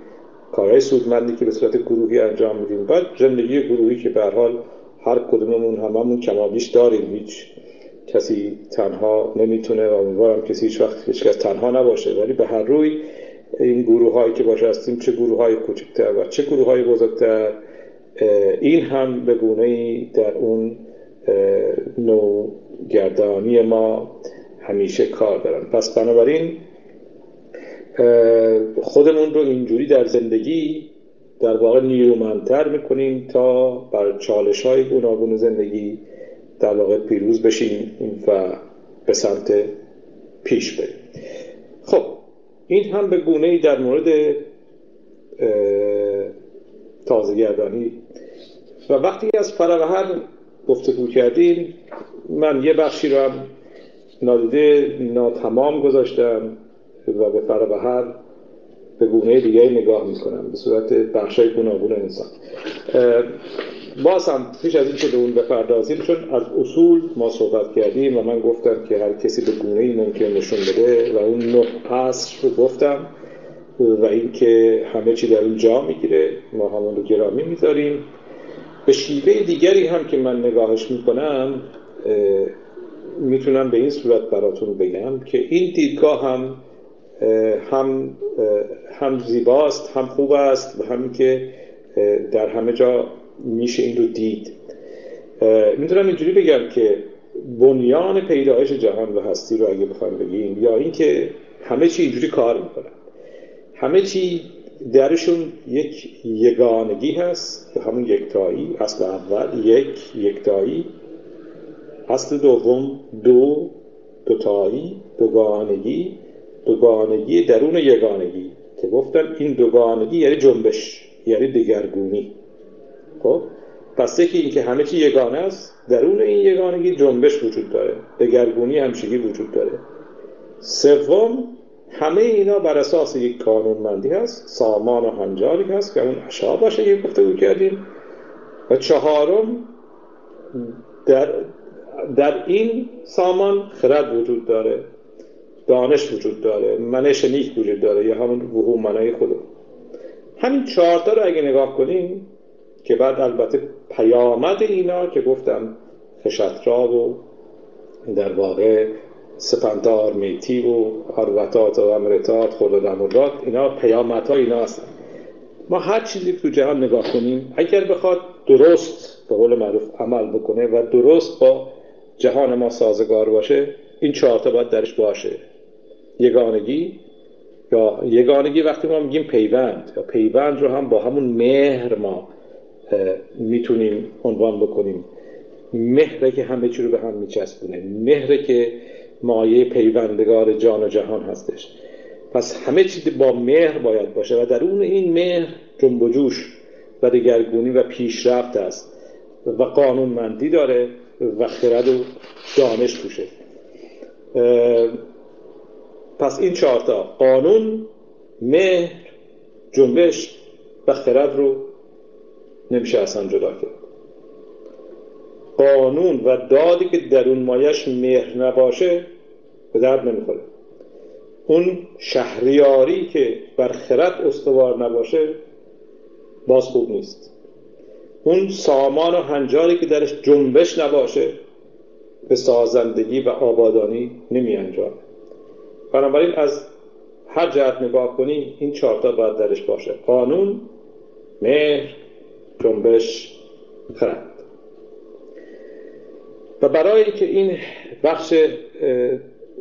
کارهای سودمندی که به صورت گروهی انجام میدیم. و زندگی گروهی که به حال هر کدوممون هممون کمابیش داریم. هیچ کسی تنها نمی‌تونه و امیدوارم کسی هیچ وقت هیچ کس تنها نباشه. ولی به هر روی این گروه هایی که باشه هستیم چه گروه های کوچکتر و چه گروه های بزرگتر این هم به گونه ای در اون نوع گردانی ما همیشه کار دارن. پس بنابراین خودمون رو اینجوری در زندگی در واقع نیرومندتر می‌کنیم تا بر چالش های گوناگون زندگی در واقع پیروز بشیم و به سمت پیش بریم. خب این هم به گونه ای در مورد تازه گردانی و وقتی از فروهر گفتگو کردیم من یه بخشی رو هم نادیده ناتمام گذاشتم و به فروهر به گونه دیگه نگاه می‌کنم به صورت بخشای گوناگون انسان. باز هم پیش از اینکه به اون بپردازیم چون از اصول ما صحبت کردیم و من گفتم که هر کسی به گونه ای ممکن نشون بده و اون نه اصل رو گفتم و اینکه همه چی در اون جا می‌گیره ما همون رو گرامی می‌ذاریم. به شیوه دیگری هم که من نگاهش می‌کنم می‌تونم به این صورت براتون بگم که این دیدگاه هم هم هم زیباست هم خوب است و همین که در همه جا میشه این رو دید. می‌تونم اینجوری بگم که بنیان پیدایش جهان و هستی رو اگه بخوایم بگیم یا اینکه همه چی اینجوری کار می‌کنن همه چی درشون یک یگانگی هست همون یکتایی اصل اول یک یکتایی اصل دوم دو دوتایی دوگانگی. دوگانگی درون یگانگی که گفتن این دوگانگی یعنی جنبش یعنی دگرگونی. خب پس یکی این که همه چی یگانه است درون این یگانگی جنبش وجود داره دگرگونی همشگی وجود داره. سوم همه اینا بر اساس یک قانونمندی هست سامان و هنجاری هست که اون اشعا باشه که گفته کردیم. و چهارم در, در این سامان خرد وجود داره دانش وجود داره منش نیک وجود داره یا همون وحوم منای خودم همین چهارتا رو اگه نگاه کنیم که بعد البته پیامد اینا که گفتم خشترا و در واقع سپندار میتی و حروتات و امرتات خود و اینا پیامت ها اینا هستن. ما هر چیزی تو جهان نگاه کنیم اگر بخواد درست به قول معروف عمل بکنه و درست با جهان ما سازگار باشه این چهارتا باید درش باشه. یگانگی یا یگانگی وقتی ما میگیم پیوند یا پیوند رو هم با همون مهر ما می‌تونیم عنوان بکنیم. مهره که همه چی رو به هم میچسبونه. مهره که مایه پیوندگار جان و جهان هستش. پس همه چیز با مهر باید باشه و در اون این مهر جنب و جوش و دگرگونی و پیشرفت است و قانونمندی داره و خرد و دانش توشه پس این چهارتا قانون مهر جنبش و خرد رو نمیشه اصلا جدا کرد. قانون و دادی که در اون مایش مهر نباشه به درد نمی‌خوره. اون شهریاری که بر خرد استوار نباشه باز خوب نیست. اون سامان و هنجاری که درش جنبش نباشه به سازندگی و آبادانی نمی انجام بنابراین از هر جهت نگاه کنیم این چهارتا باید درش باشه. قانون مهر جنبش خرد و برای که این بخش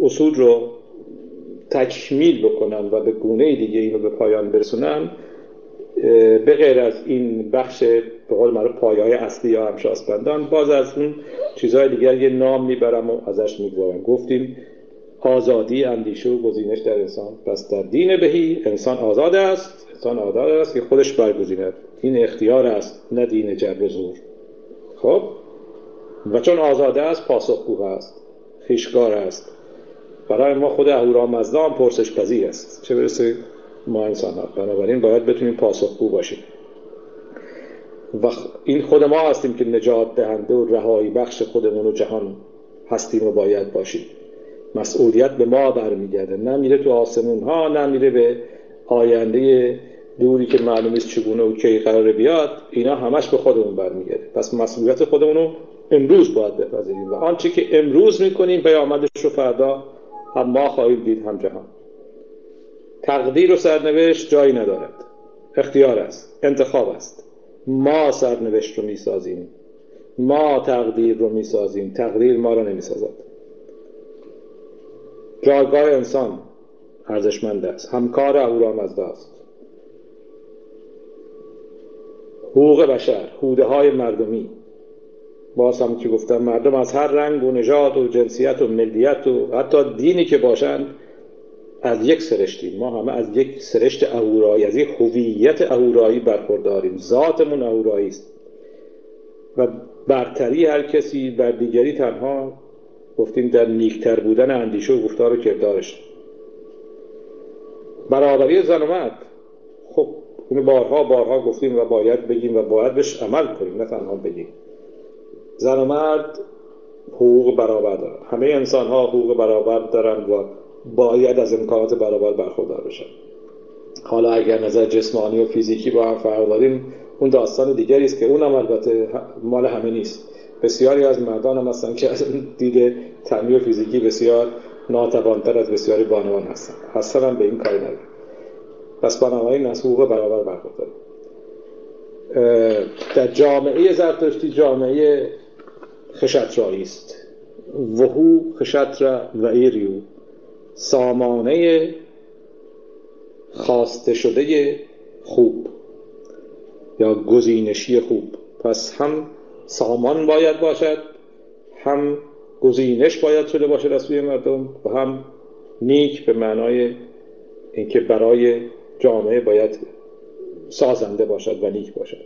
اصول رو تکمیل بکنم و به گونه دیگه اینو به پایان برسونم به غیر از این بخش به قول معروف پایه های اصلی یا همشاسپندان باز از اون چیزهای دیگر یه نام می‌برم و ازش می‌گذارم. گفتیم آزادی اندیشه و گزینش در انسان. پس در دین بهی انسان آزاد است. انسان آزاد است که خودش برگزیند. این اختیار است نه دین جبر زور خب؟ و چون آزاده است پاسخگو است خیشگار است. برای ما خود اهورامزدا هم پرسش پذیر است. چه برسه؟ ما انسان ها. بنابراین باید بتونیم پاسخگو باشیم. و این خود ما هستیم که نجات دهنده و رهایی بخش خودمون و جهان هستیم و باید باشیم. مسئولیت به ما برمیگرده. نه میره تو آسمون ها نه میره به آینده دوری که معلوم است چگونه و کی قرار بیاد اینا همش به خودمون برمیگرده. پس مسئولیت خودمون رو امروز باید بپذیریم و آنچه که امروز می‌کنیم پیامدش رو فردا هم ما خواهیم دید هم جهان. تقدیر و سرنوشت جایی ندارد. اختیار است انتخاب است. ما سرنوشت رو می‌سازیم. ما تقدیر رو می‌سازیم. تقدیر ما رو نمی‌سازد. جایگاه انسان ارزشمند است. همکار اهورامزدا است. حقوق بشر حوده های مردمی. باز هم که گفتم مردم از هر رنگ و نژاد و جنسیت و ملیت و حتی دینی که باشند از یک سرشتیم ما همه از یک سرشت اهورایی از یک هویت اهورایی برخورداریم. ذاتمون اهورایی است. و برتری هر کسی بر دیگری تنها گفتیم در نیکتر بودن اندیشه و گفتار و کردارش. برابری زن و مرد. خب اینو بارها بارها گفتیم و باید بگیم و باید بهش عمل کنیم نه تنها بگیم. زن و مرد حقوق برابر دارن. همه انسان ها حقوق برابر دارن و باید از امکانات برابر برخوردار بشن. حالا اگر نظر جسمانی و فیزیکی با هم فرق داریم اون داستان دیگری است که اونم البته مال همه نیست. بسیاری از مردان هم هستن که از دید تعمیر فیزیکی بسیار ناتوانتر از بسیاری بانوان هستن. اصلا به این کاری نداره پس بنابراین از حقوق برابر برخوردار در جامعه زرتشتی جامعه خشترایی است. وهو خشتر و ایریو سامانه خواسته شده خوب یا گزینشی خوب. پس هم سامان باید باشد هم گزینش باید شده باشد از سوی مردم و هم نیک به معنای اینکه برای جامعه باید سازنده باشد و نیک باشد.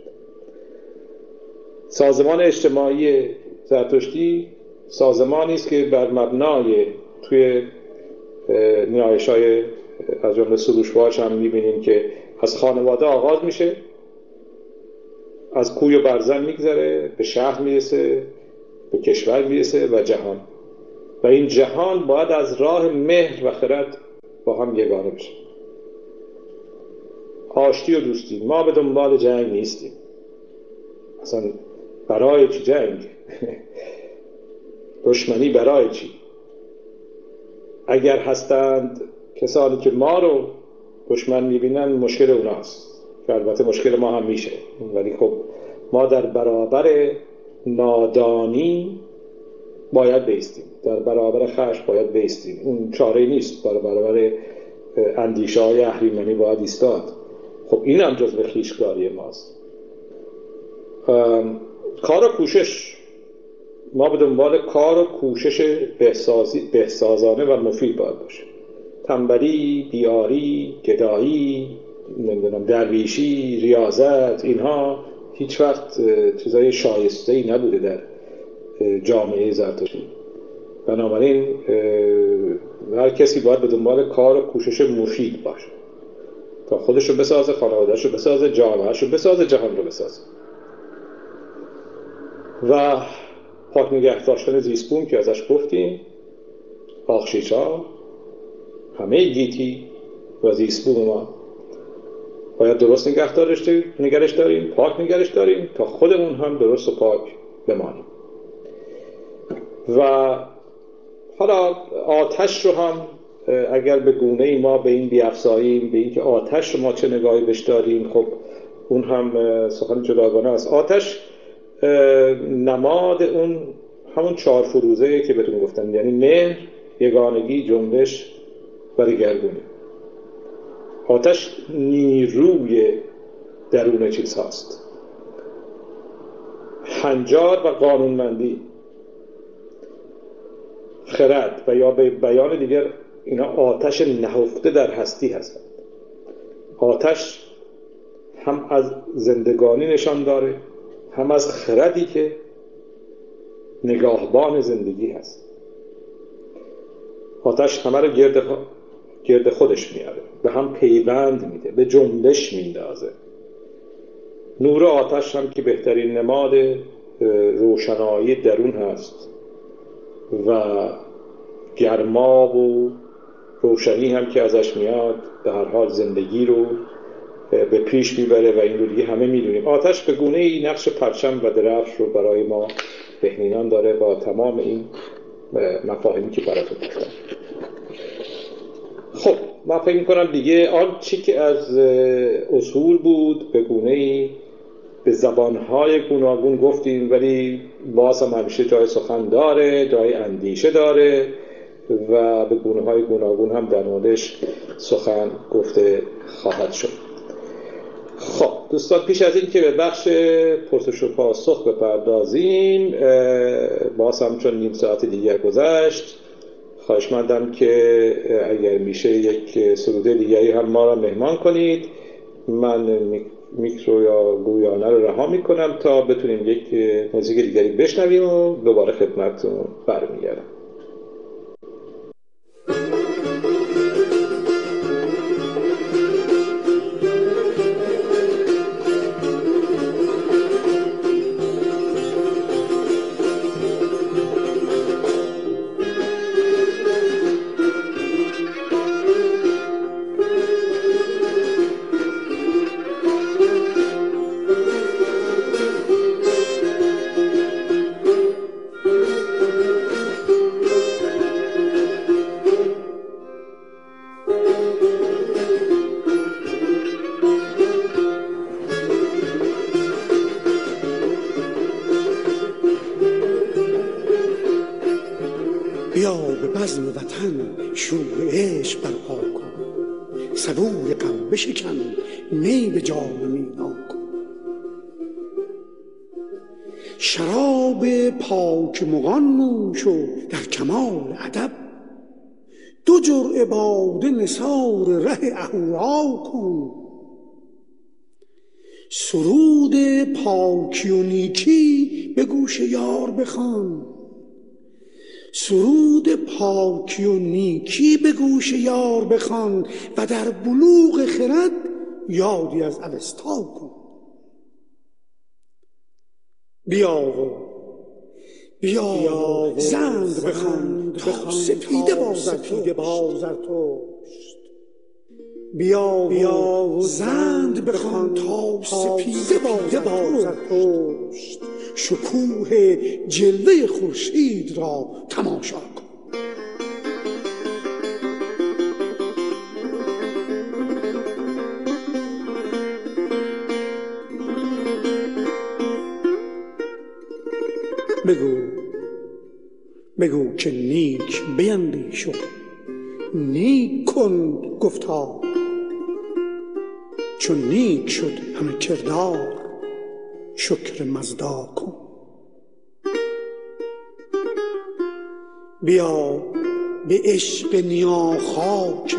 سازمان اجتماعی زرتشتی سازمانی است که بر مبنای توی نیایش های از جمله سروشواش هم می‌بینیم که از خانواده آغاز میشه از کوی و برزن میگذره به شهر می‌رسه به کشور می‌رسه و جهان. و این جهان باید از راه مهر و خرد با هم یگانه بشه. آشتی و دوستی ما به دنبال جنگ نیستیم. اصلا برای چی جنگ؟ دشمنی برای چی؟ اگر هستند کسانی که ما رو دشمن می‌بینن مشکل اوناست. که البته مشکل ما هم میشه. ولی خب ما در برابر نادانی باید بیستیم. در برابر خشم باید بیستیم. اون چاره نیست. در برابر اندیشه های اهریمنی باید ایستاد. خب این هم جزو خیشگاری ماست. کار و کوشش. ما به دنبال کار و کوشش بهسازانه و مفید باید باشیم. تنبلی، بیاری، گدایی، نمی‌دونم درویشی، ریاضت اینها هیچ وقت چیزای شایسته ای نبوده در جامعه زرتشتی. بنابراین هر کسی باید به دنبال کار و کوشش مفید باشه. تا خودش رو بسازه خانوادهش رو بسازه جامعهش رو بسازه جهان رو بسازه. و پاک نگه داشتن زیسپون که ازش گفتیم آخشیچا همه گیتی و زیسپون ما. باید درست نگرش داریم پاک نگرش داریم تا خودمون هم درست و پاک بمانیم. و حالا آتش رو هم اگر به گونه ما به این بیافزاییم به اینکه آتش ما چه نگاهی بش داریم خب اون هم سخن جداگانه است. آتش نماد اون همون چهار فروزه که بهتون گفتم. یعنی مهر یگانگی جنبش و دیگرگونی آتش نیروی درون چیز هاست هنجار و قانونمندی خرد و یا به بیان دیگر اینا آتش نهفته در هستی هستند. آتش هم از زندگانی نشان داره هم از خردی که نگاهبان زندگی هست. آتش همه رو گرد, گرد خودش میاره به هم پیوند میده به جنبش میندازه. نور آتش هم که بهترین نماد روشنایی درون هست و گرما و روشنی هم که ازش میاد به هر حال زندگی رو به پیش می‌بره و این رو دیگه همه می‌دونیم. آتش به گونه ای نقش پرچم و درفش رو برای ما بهنینان داره با تمام این مفاهیمی که براتون گفتم. خب من فکر کنم دیگه آن چی که از اصول بود به گونه ای به زبانهای گوناگون گفتیم ولی باز هم همیشه جای سخن داره جای اندیشه داره. و به گونه های گوناگون هم در موردش سخن گفته خواهد شد. خب دوستان پیش از این که به بخش پرسش و پاسخ بپردازیم باز هم چون نیم ساعت دیگر گذشت خواهشمندم که اگر میشه یک سروده دیگری هم ما را مهمان کنید. من میکرو یا گویانه رو رها می‌کنم تا بتونیم یک موزیک دیگری بشنویم و دوباره خدمتتون برمیگردم. اهورا کن سرود پاکی و نیکی به گوش یار بخوان. سرود پاکی و نیکی به گوش یار بخوان و در بلوغ خرد یادی از اوستا کن بیا و بیا زند بخند تا سپیده بازر توشت بیا بیا زند بخوان تا سپیده بازر توشت شکوه جلوه خورشید را تماشا کن. بگو بگو که نیک بیندیش و نیک کن گفتا. چون نیک شد همه کردار شکر مزدا کن. بیا به عشق نیا خاک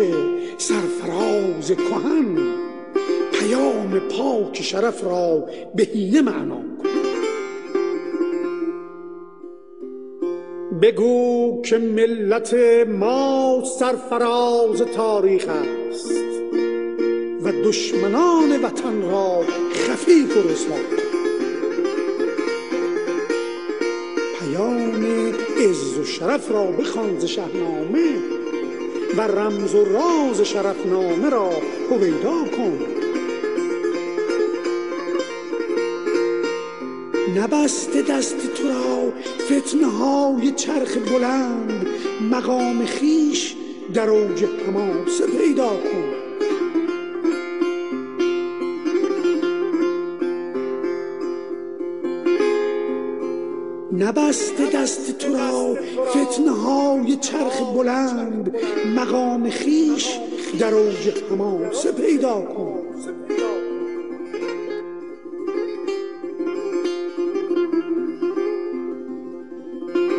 سرفراز کهن پیام پاک شرف را به هینه معنا بگو که ملت ما سرفراز تاریخ است. دشمنان وطن را خفیف و رسوا. پیام عز و شرف را بخوان ز شهنامه و رمز و راز شرفنامه را هویدا کن. نبسته دست تو را فتنه های چرخ بلند مقام خیش در اوج حماسه پیدا کن. نبسته دست تو را فتنه های چرخ بلند. مقام خیش در اوج حماسه پیدا کن.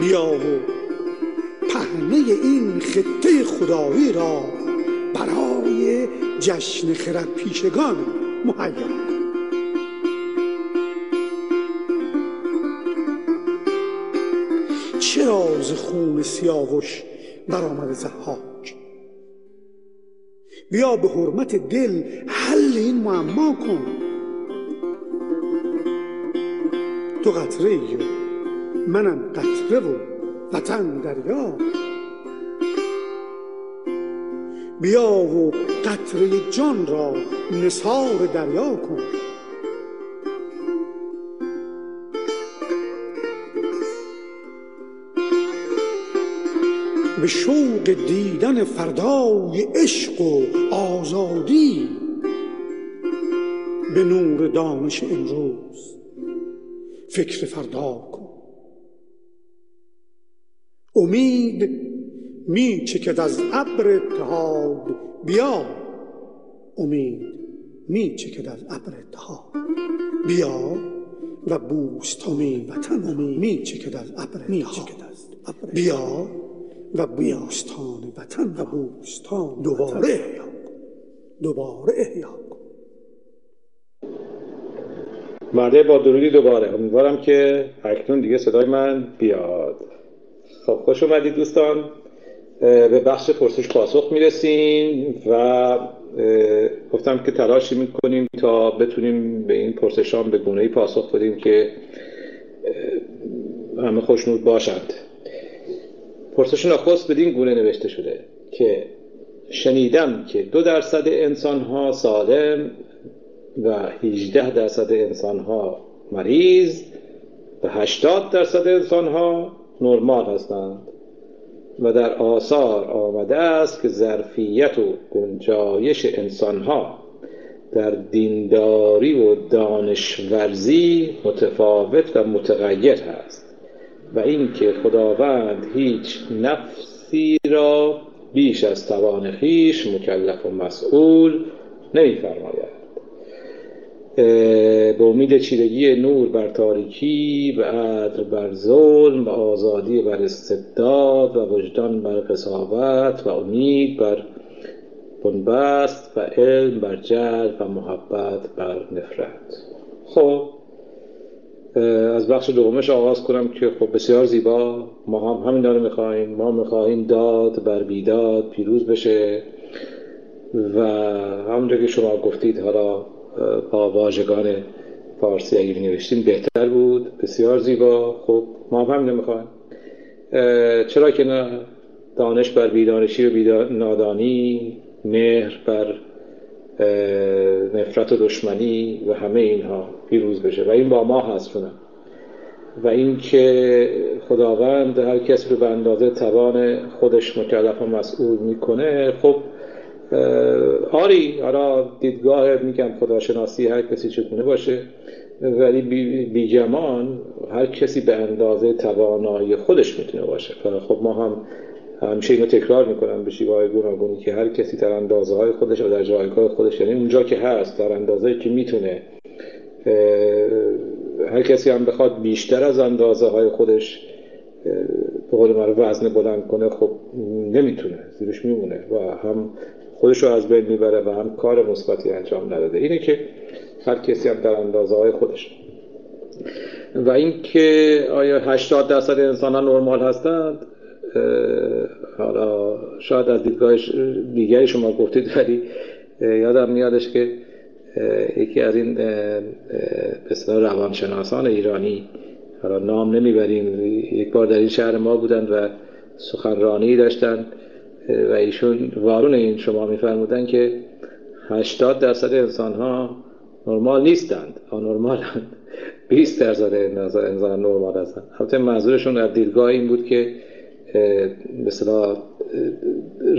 بیا و پهنه این خطه خدایی را برای جشن خرد پیشگان مهیا چرا ز خون سیاوش برآمد زحاک. بیا به حرمت دل حل این معما کن. تو قطره ای منم قطره و وطن دریا. بیا و قطره جان را نثار دریا کن. به شوق دیدن فردای عشق و آزادی. به نور دانش امروز فکر فردا کن. امید می چکد از ابر اتحاد. بیا. امید می چکد از ابر اتحاد. بیا و بوستان وطن امید. می چکد از ابر می چکد از ابر بیا. و بوستان وطن و بوستان. دوباره احیا. دوباره احیا مرده با درودی دوباره. امیدوارم که اکنون دیگه صدای من بیاد. خب خوش اومدید دوستان. به بخش پرسش پاسخ می‌رسیم و گفتم که تلاشی می‌کنیم تا بتونیم به این پرسشان به گونه پاسخ بدیم که همه خوشنود باشند. پرسش نخست بدین گونه نوشته شده که شنیدم که دو درصد انسان ها سالم و 18 درصد انسان ها مریض و 80 درصد انسان ها نرمال هستند و در آثار آمده است که ظرفیت و گنجایش انسان ها در دینداری و دانشورزی متفاوت و متغیر هست. و اینکه خداوند هیچ نفسی را بیش از توان خیش مکلف و مسئول نمیفرماید. به امید چیرگی نور بر تاریکی و عدل بر ظلم و آزادی بر استبداد و وجدان بر قصاوت و امید بر بنبست و علم بر جل و محبت بر نفرت. خب از بخش دومش آغاز کنم که خب بسیار زیبا. ما هم همین داره می‌خواهیم. ما می‌خواهیم داد بر بیداد پیروز بشه. و همونجا که شما گفتید حالا با واژگان فارسی اگه نوشتیم بهتر بود. بسیار زیبا. خب ما هم همین می‌خوایم چرا که نه؟ دانش بر بیدانشی و نادانی مهر بر نفرت و دشمنی و همه اینها پیروز بشه. و این با ما هست کنم و اینکه خداوند هر کسی رو به اندازه توان خودش مکلف و مسئول می‌کنه خب آری حالا دیدگاه میگم خداشناسی هر کسی چگونه باشه ولی بیگمان هر کسی به اندازه توانایی خودش می‌تونه باشه. خب ما هم همیشه اینو تکرار می‌کنم به شیوه گوناگونی که هر کسی در اندازه های خودش و در جایگاه خودش یعنی اونجا که هست در اندازه که می‌تونه هر کسی هم بخواد بیشتر از اندازه های خودش به قول وزن بلند کنه خب نمی‌تونه زیرش میمونه و هم خودش رو از بین می‌بره و هم کار مثبتی انجام نداده. اینه که هر کسی هم در اندازه های خودش. و اینکه آیا 80 درصد انسان ها نرمال هستند؟ حالا شاید از دیدگاه دیگری شما گفتید ولی یادم میادش که یکی از این بسیار روانشناسان ایرانی حالا نام نمی‌بریم یک بار در این شهر ما بودند و سخنرانی داشتند و ایشون وارون این شما میفرمودن که 80 درصد انسان ها نرمال نیستند. آنورمالند 20 درصد انسان نرمال هستند. البته منظورشون از دیدگاه این بود که مثلا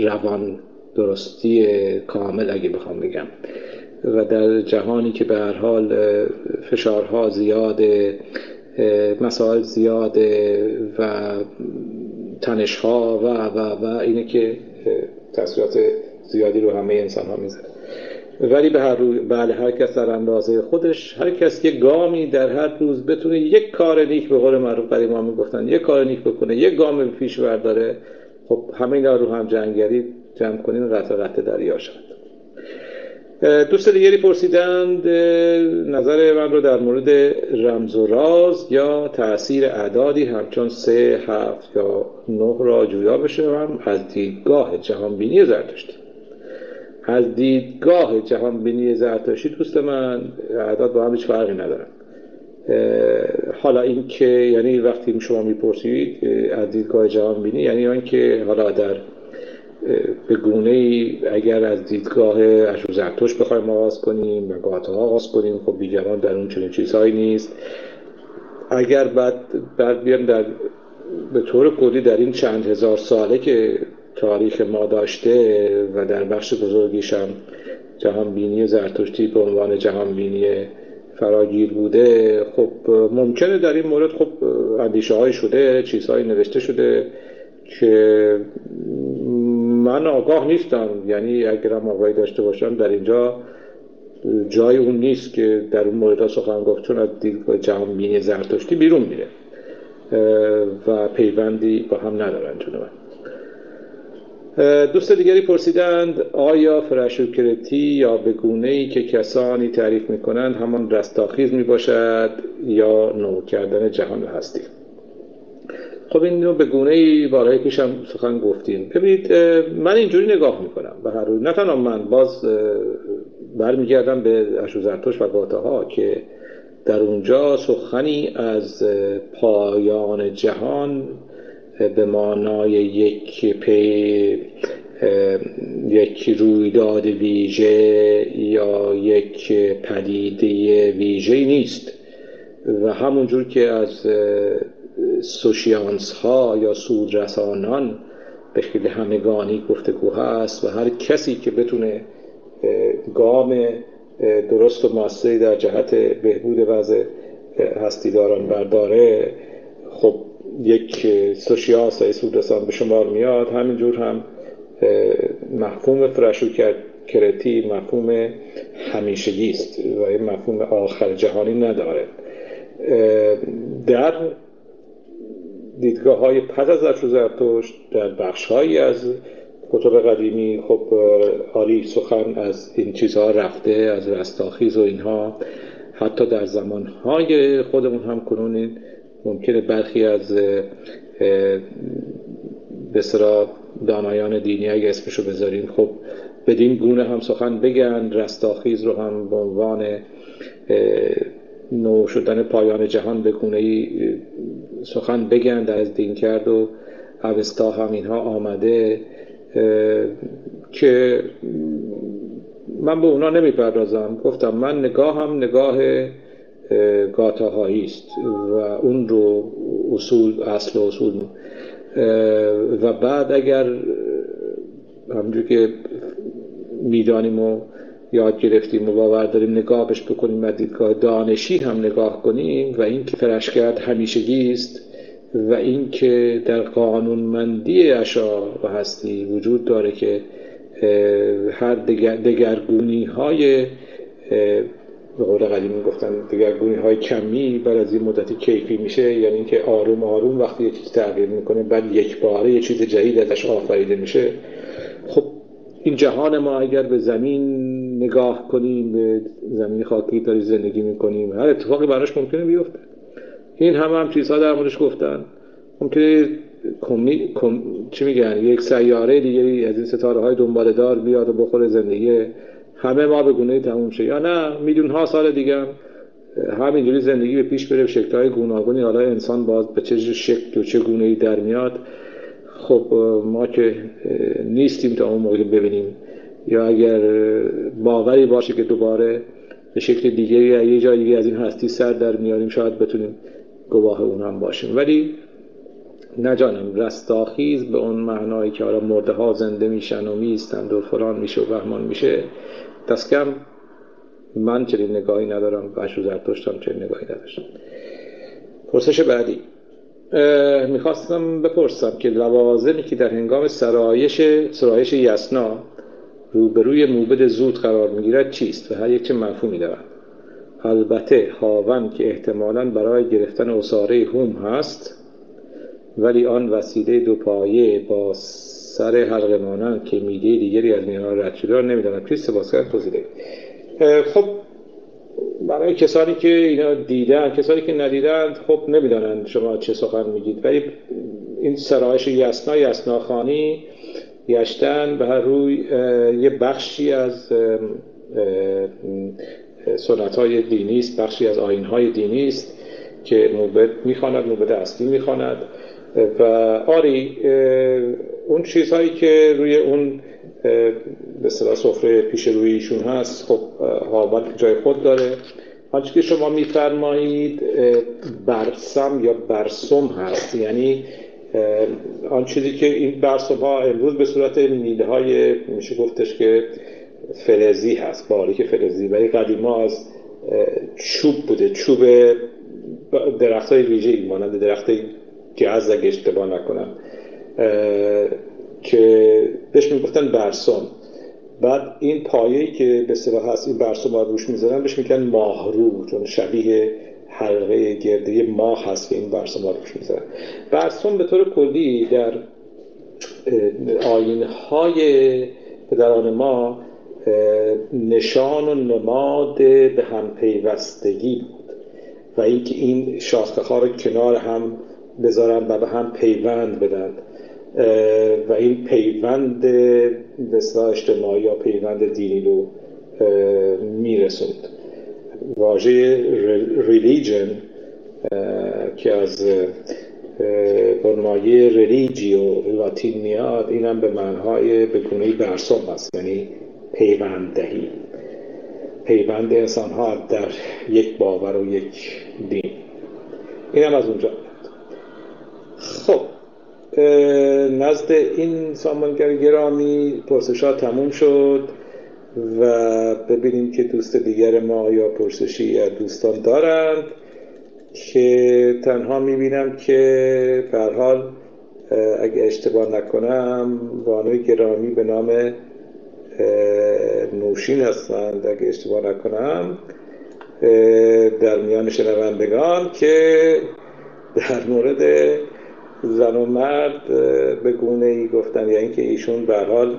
روان درستی کامل اگه بخوام بگم. و در جهانی که به هر حال فشارها زیاده مسائل زیاده و تنشها و و و اینه که تاثیرات زیادی رو همه انسان ها می‌زنه ولی به هر روی بله هر کس در اندازه خودش هر کس یک گامی در هر روز بتونه یک کار نیک به قول معروف برای ما می‌گفتن یک کار نیک بکنه یک گام به پیش برداره خب همه اینا رو هم جنگری جمع کنین قطع قطع دریا شد دوست دیگری پرسیدند نظر من رو در مورد رمز و راز یا تاثیر اعدادی همچون سه هفت یا نه را جویا بشوم از دیدگاه جهانبینی زرتشتی. از دیدگاه جهانبینی زرتشتی دوست من اعداد با هم هیچ فرقی ندارن. حالا این که یعنی وقتی شما می‌پرسید از دیدگاه جهانبینی یعنی اینکه حالا در به گونه ای اگر از دیدگاه اشو زرتوش بخوایم آغاز کنیم و گاتا آغاز کنیم خب بیگمان در اون چنین چیزهایی نیست. اگر بعد بعد بیام در به طور کلی در این چند هزار ساله که تاریخ ما داشته و در بخش بزرگیش هم جهانبینی زرتشتی به عنوان جهانبینی فراگیر بوده. خب ممکنه در این مورد خب اندیشه های شده چیزهایی نوشته شده که من آگاه نیستم. یعنی اگرم آگاهی داشته باشم در اینجا جای اون نیست که در اون مورد سخن گفت چون از دیدگاه جهانبینی زرتشتی بیرون میره و پیوندی با هم ندارن من. دوست دیگری پرسیدند آیا فرشوکرتی یا به ای که کسانی تعریف می کنند همان رستاخیز می باشد یا نو کردن جهان هستی؟ خب این رو به گونه ای بارهای پیشم سخن گفتیم. ببینید من اینجوری نگاه می‌کنم. به هر روی نه تنها من باز برمیگردم به اشوزرتوش و گاتاها که در اونجا سخنی از پایان جهان به معنای یک پی یک رویداد ویژه یا یک پدیده ویژه نیست. و همونجور که از سوشیانس ها یا سودرسانان به شکل همگانی گفتگو هست و هر کسی که بتونه گام درست و موثری در جهت بهبود وضع هستیداران برداره خب یک سوشیاس یا سودرسان به شمار میاد. همینجور هم مفهوم فرشو کرتی مفهوم همیشگی است و این مفهوم آخر جهانی نداره. در دیدگاه های پس از زرتشت در بخش هایی از کتب قدیمی خب آری سخن از این چیزها رفته از رستاخیز و اینها. حتی در های خودمون هم کنون ممکنه برخی از بسرا دانایان دینی اگه اسمشو بذاریم خب بدین گونه هم سخن بگن رستاخیز رو هم به عنوان نو شدن پایان جهان به گونه ای سخن بگن در از دین کرد و اوستا هم اینها آمده که من به اونا نمی‌پردازم. گفتم من نگاه هم نگاه گاتاهایی است و اون رو اصول اصل و اصول و بعد اگر همجور که می‌دانیم و یاد گرفتیم و باور داریم نگاهش بکنیم و دیدگاه دانشی هم نگاه کنیم و این که فرش کرد همیشگی است و اینکه در قانونمندی اشا و هستی وجود داره که هر دگرگونی های به قول قدیمی گفتن دگرگونی های کمی بعد از این مدتی کیفی میشه یعنی اینکه آروم آروم وقتی یه چیز تغییر می‌کنه بعد یک باره یه چیز جدید ازش آفریده میشه. خب این جهان ما اگر به زمین نگاه کنیم به زمین خاکی داری زندگی می‌کنیم هر اتفاقی براش ممکنه بیفته. این همه هم چیزها در موردش گفتن. ممکنه کمی... کم... چی میگن؟ یک سیاره دیگری از این ستاره های دنباله دار بیاد و بخور زندگی همه ما به گونه تموم شه. یا نه میلیون ها سال دیگه هم همینجوری زندگی به پیش بره شکل های گوناگونی. حالا انسان باز به چه شکل و چه گونه ای در میاد. خب ما که نیستیم تا اون موقع ببینیم. یا اگر باوری باشه که دوباره به شکل دیگه یا یه جای دیگه از این هستی سر در میاریم شاید بتونیم گواه اون هم باشیم. ولی نجانم رستاخیز به اون معنایی که حالا مرده ها زنده میشن و میستند و فلان میشه و بهمان میشه. دست کم من چنین نگاهی ندارم و اشو زرتشت چنین نگاهی نداشتم. پرسش بعدی. می‌خواستم بپرسم که لوازمی که در هنگام سرایش سرایش یسنا روبروی موبد زود قرار می‌گیرد چیست و هر یک چه مفهومی دارد البته هاون که احتمالا برای گرفتن اصاره هوم هست ولی آن وسیله دو پایه با سر حلقه مانند که میده دیگری از میان رد شده نمی‌دانم کریست باسکر توضیح خب برای کسانی که اینا دیدن کسانی که ندیدند خب نمی‌دانند شما چه سخن میگید. ولی این سرایش یسنا یسنا خانی گشتن به هر روی یه بخشی از سنت های دینی است بخشی از آین های دینی است که موبد می‌خواند موبد اصلی می‌خواند. و آری اون چیزهایی که روی اون به صلاح سفره پیش روی ایشون هست خب حاول جای خود داره. آنچه که شما میفرمایید برسم یا برسم هست. یعنی آن چیزی که این برسم ها امروز به صورت نیله های میشه گفتش که فلزی هست. باریک فلزی ولی قدیما از چوب بوده. چوب درخت های ویژه مانند درخت گز اگه اشتباه نکنم. که بهش می‌گفتن برسم بعد این پایه‌ای که به صلاح هست این برسم ها روش می‌ذارن بهش میگن ماهرو چون شبیه حلقه گرده ماه هست که این برسم ها روش می‌ذارن. برسم به طور کلی در آین های پدران ما نشان و نماد به هم پیوستگی بود. و اینکه این شاخه ها رو کنار هم بذارن و به هم پیوند بدن. و این پیوند بسیار اجتماعی یا پیوند دینی رو میرسوند. واژه religion که از برنامه religio لاتین میاد این هم به معنای به گونه برسوم هست یعنی پیوند دهی پیوند انسان ها در یک باور و یک دین. این هم از اونجا. نزد این سامانگر گرامی پرسش ها تموم شد و ببینیم که دوست دیگر ما یا پرسشی یا دوستان دارند که تنها می‌بینم که حال اگه اشتباه نکنم بانوی گرامی به نام نوشین هستند. اگه اشتباه نکنم در میان شنوندگان که در مورد زن و مرد به گونه ای گفتن. یا اینکه ایشون به حال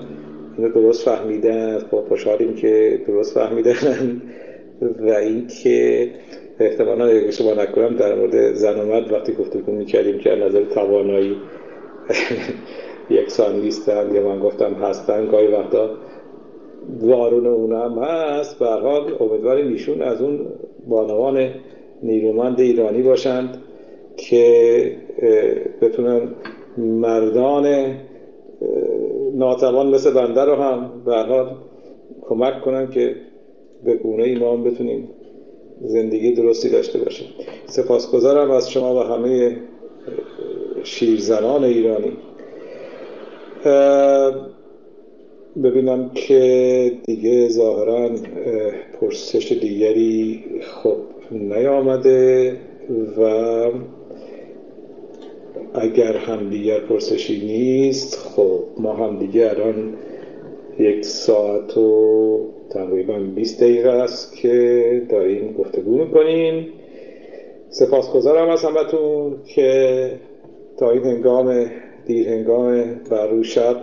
اینو درست فهمیدن با خوشحالیم که درست فهمیدن. و اینکه احتمالا اگه شما نکنم در مورد زن و مرد وقتی گفتگو می‌کردیم که نظر توانایی یکسان نیستن یا من گفتم هستن گاهی وقتا وارون اونم هست. به حال امیدواریم ایشون از اون بانوان نیرومند ایرانی باشند که بتونن مردان ناتوان مثل بنده رو هم به حال کمک کنن که به گونه ای ما هم بتونیم زندگی درستی داشته باشیم. سپاسگزارم از شما و همه شیرزنان ایرانی. ببینم که دیگه ظاهرا پرسش دیگری خب نیامده و اگر هم دیگر پرسشی نیست خب ما هم دیگر الان یک ساعت و تقریبا 20 دقیقه است که داریم گفتگو می‌کنیم سپاسگزارم از همتون که تا این هنگام دیر هنگام بر شب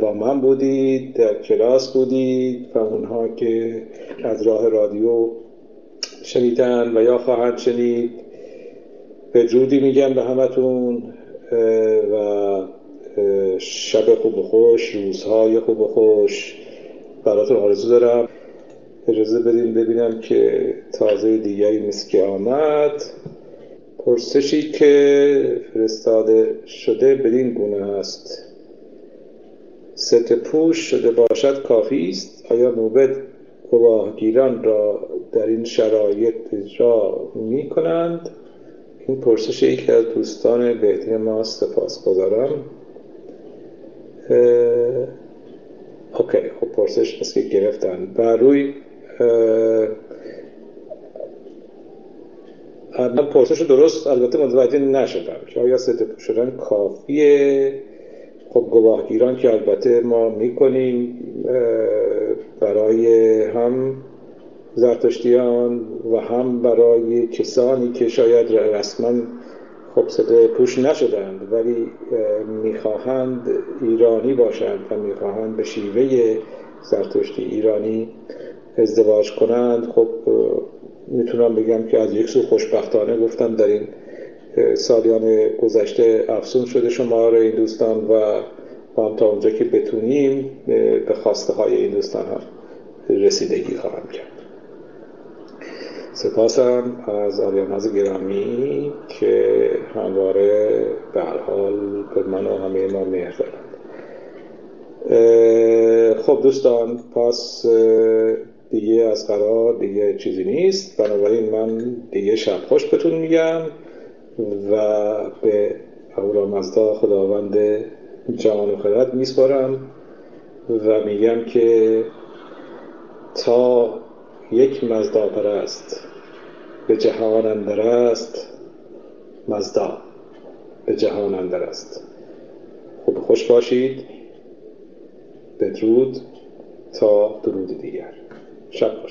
با من بودید در کلاس بودید و اونها که از راه رادیو شنیدن و یا خواهند شنید. بدرودی میگم به همتون و شب خوب و خوش روزهای خوب و خوش. براتون آرزو دارم. اجازه بدین ببینم که تازه دیگری مثل که آمد. پرسشی که فرستاده شده بدین گونه است. ست پوش شده باشد کافی است؟ آیا نوبت گواهگیران را در این شرایط اجرا می کنند این پرسش یکی از دوستان بهتر ما سپاس گذارم اوکی خب پرسش مثل که گرفتن. بر روی من پرسش درست البته متوجه نشدم که آیا ست شدن کافیه؟ خب گواهگیران که البته ما می‌کنیم برای هم زرتشتیان و هم برای کسانی که شاید رسما خب صده پوش نشدند ولی می‌خواهند ایرانی باشند و می‌خواهند به شیوه زرتشتی ایرانی ازدواج کنند. خب می‌تونم بگم که از یک سو خوشبختانه گفتم در این سالیان گذشته افزون شده شماره این دوستان و با هم تا اونجا که بتونیم به خواسته های این دوستان هم رسیدگی خواهم کرد. سپاسم از آریاناز گرامی که همواره به حال به من و همه ما مهر دارند. خب دوستان پس دیگه از قرار دیگه چیزی نیست. بنابراین من دیگه شب خوش بهتون میگم و به اهورامزدا خداوند جهان و خرد میسپارم و میگم که تا یک مزدا پرست به جهان اندر است مزدا. به جهان اندر است. خوب خوش باشید. بدرود تا درود دیگر. شب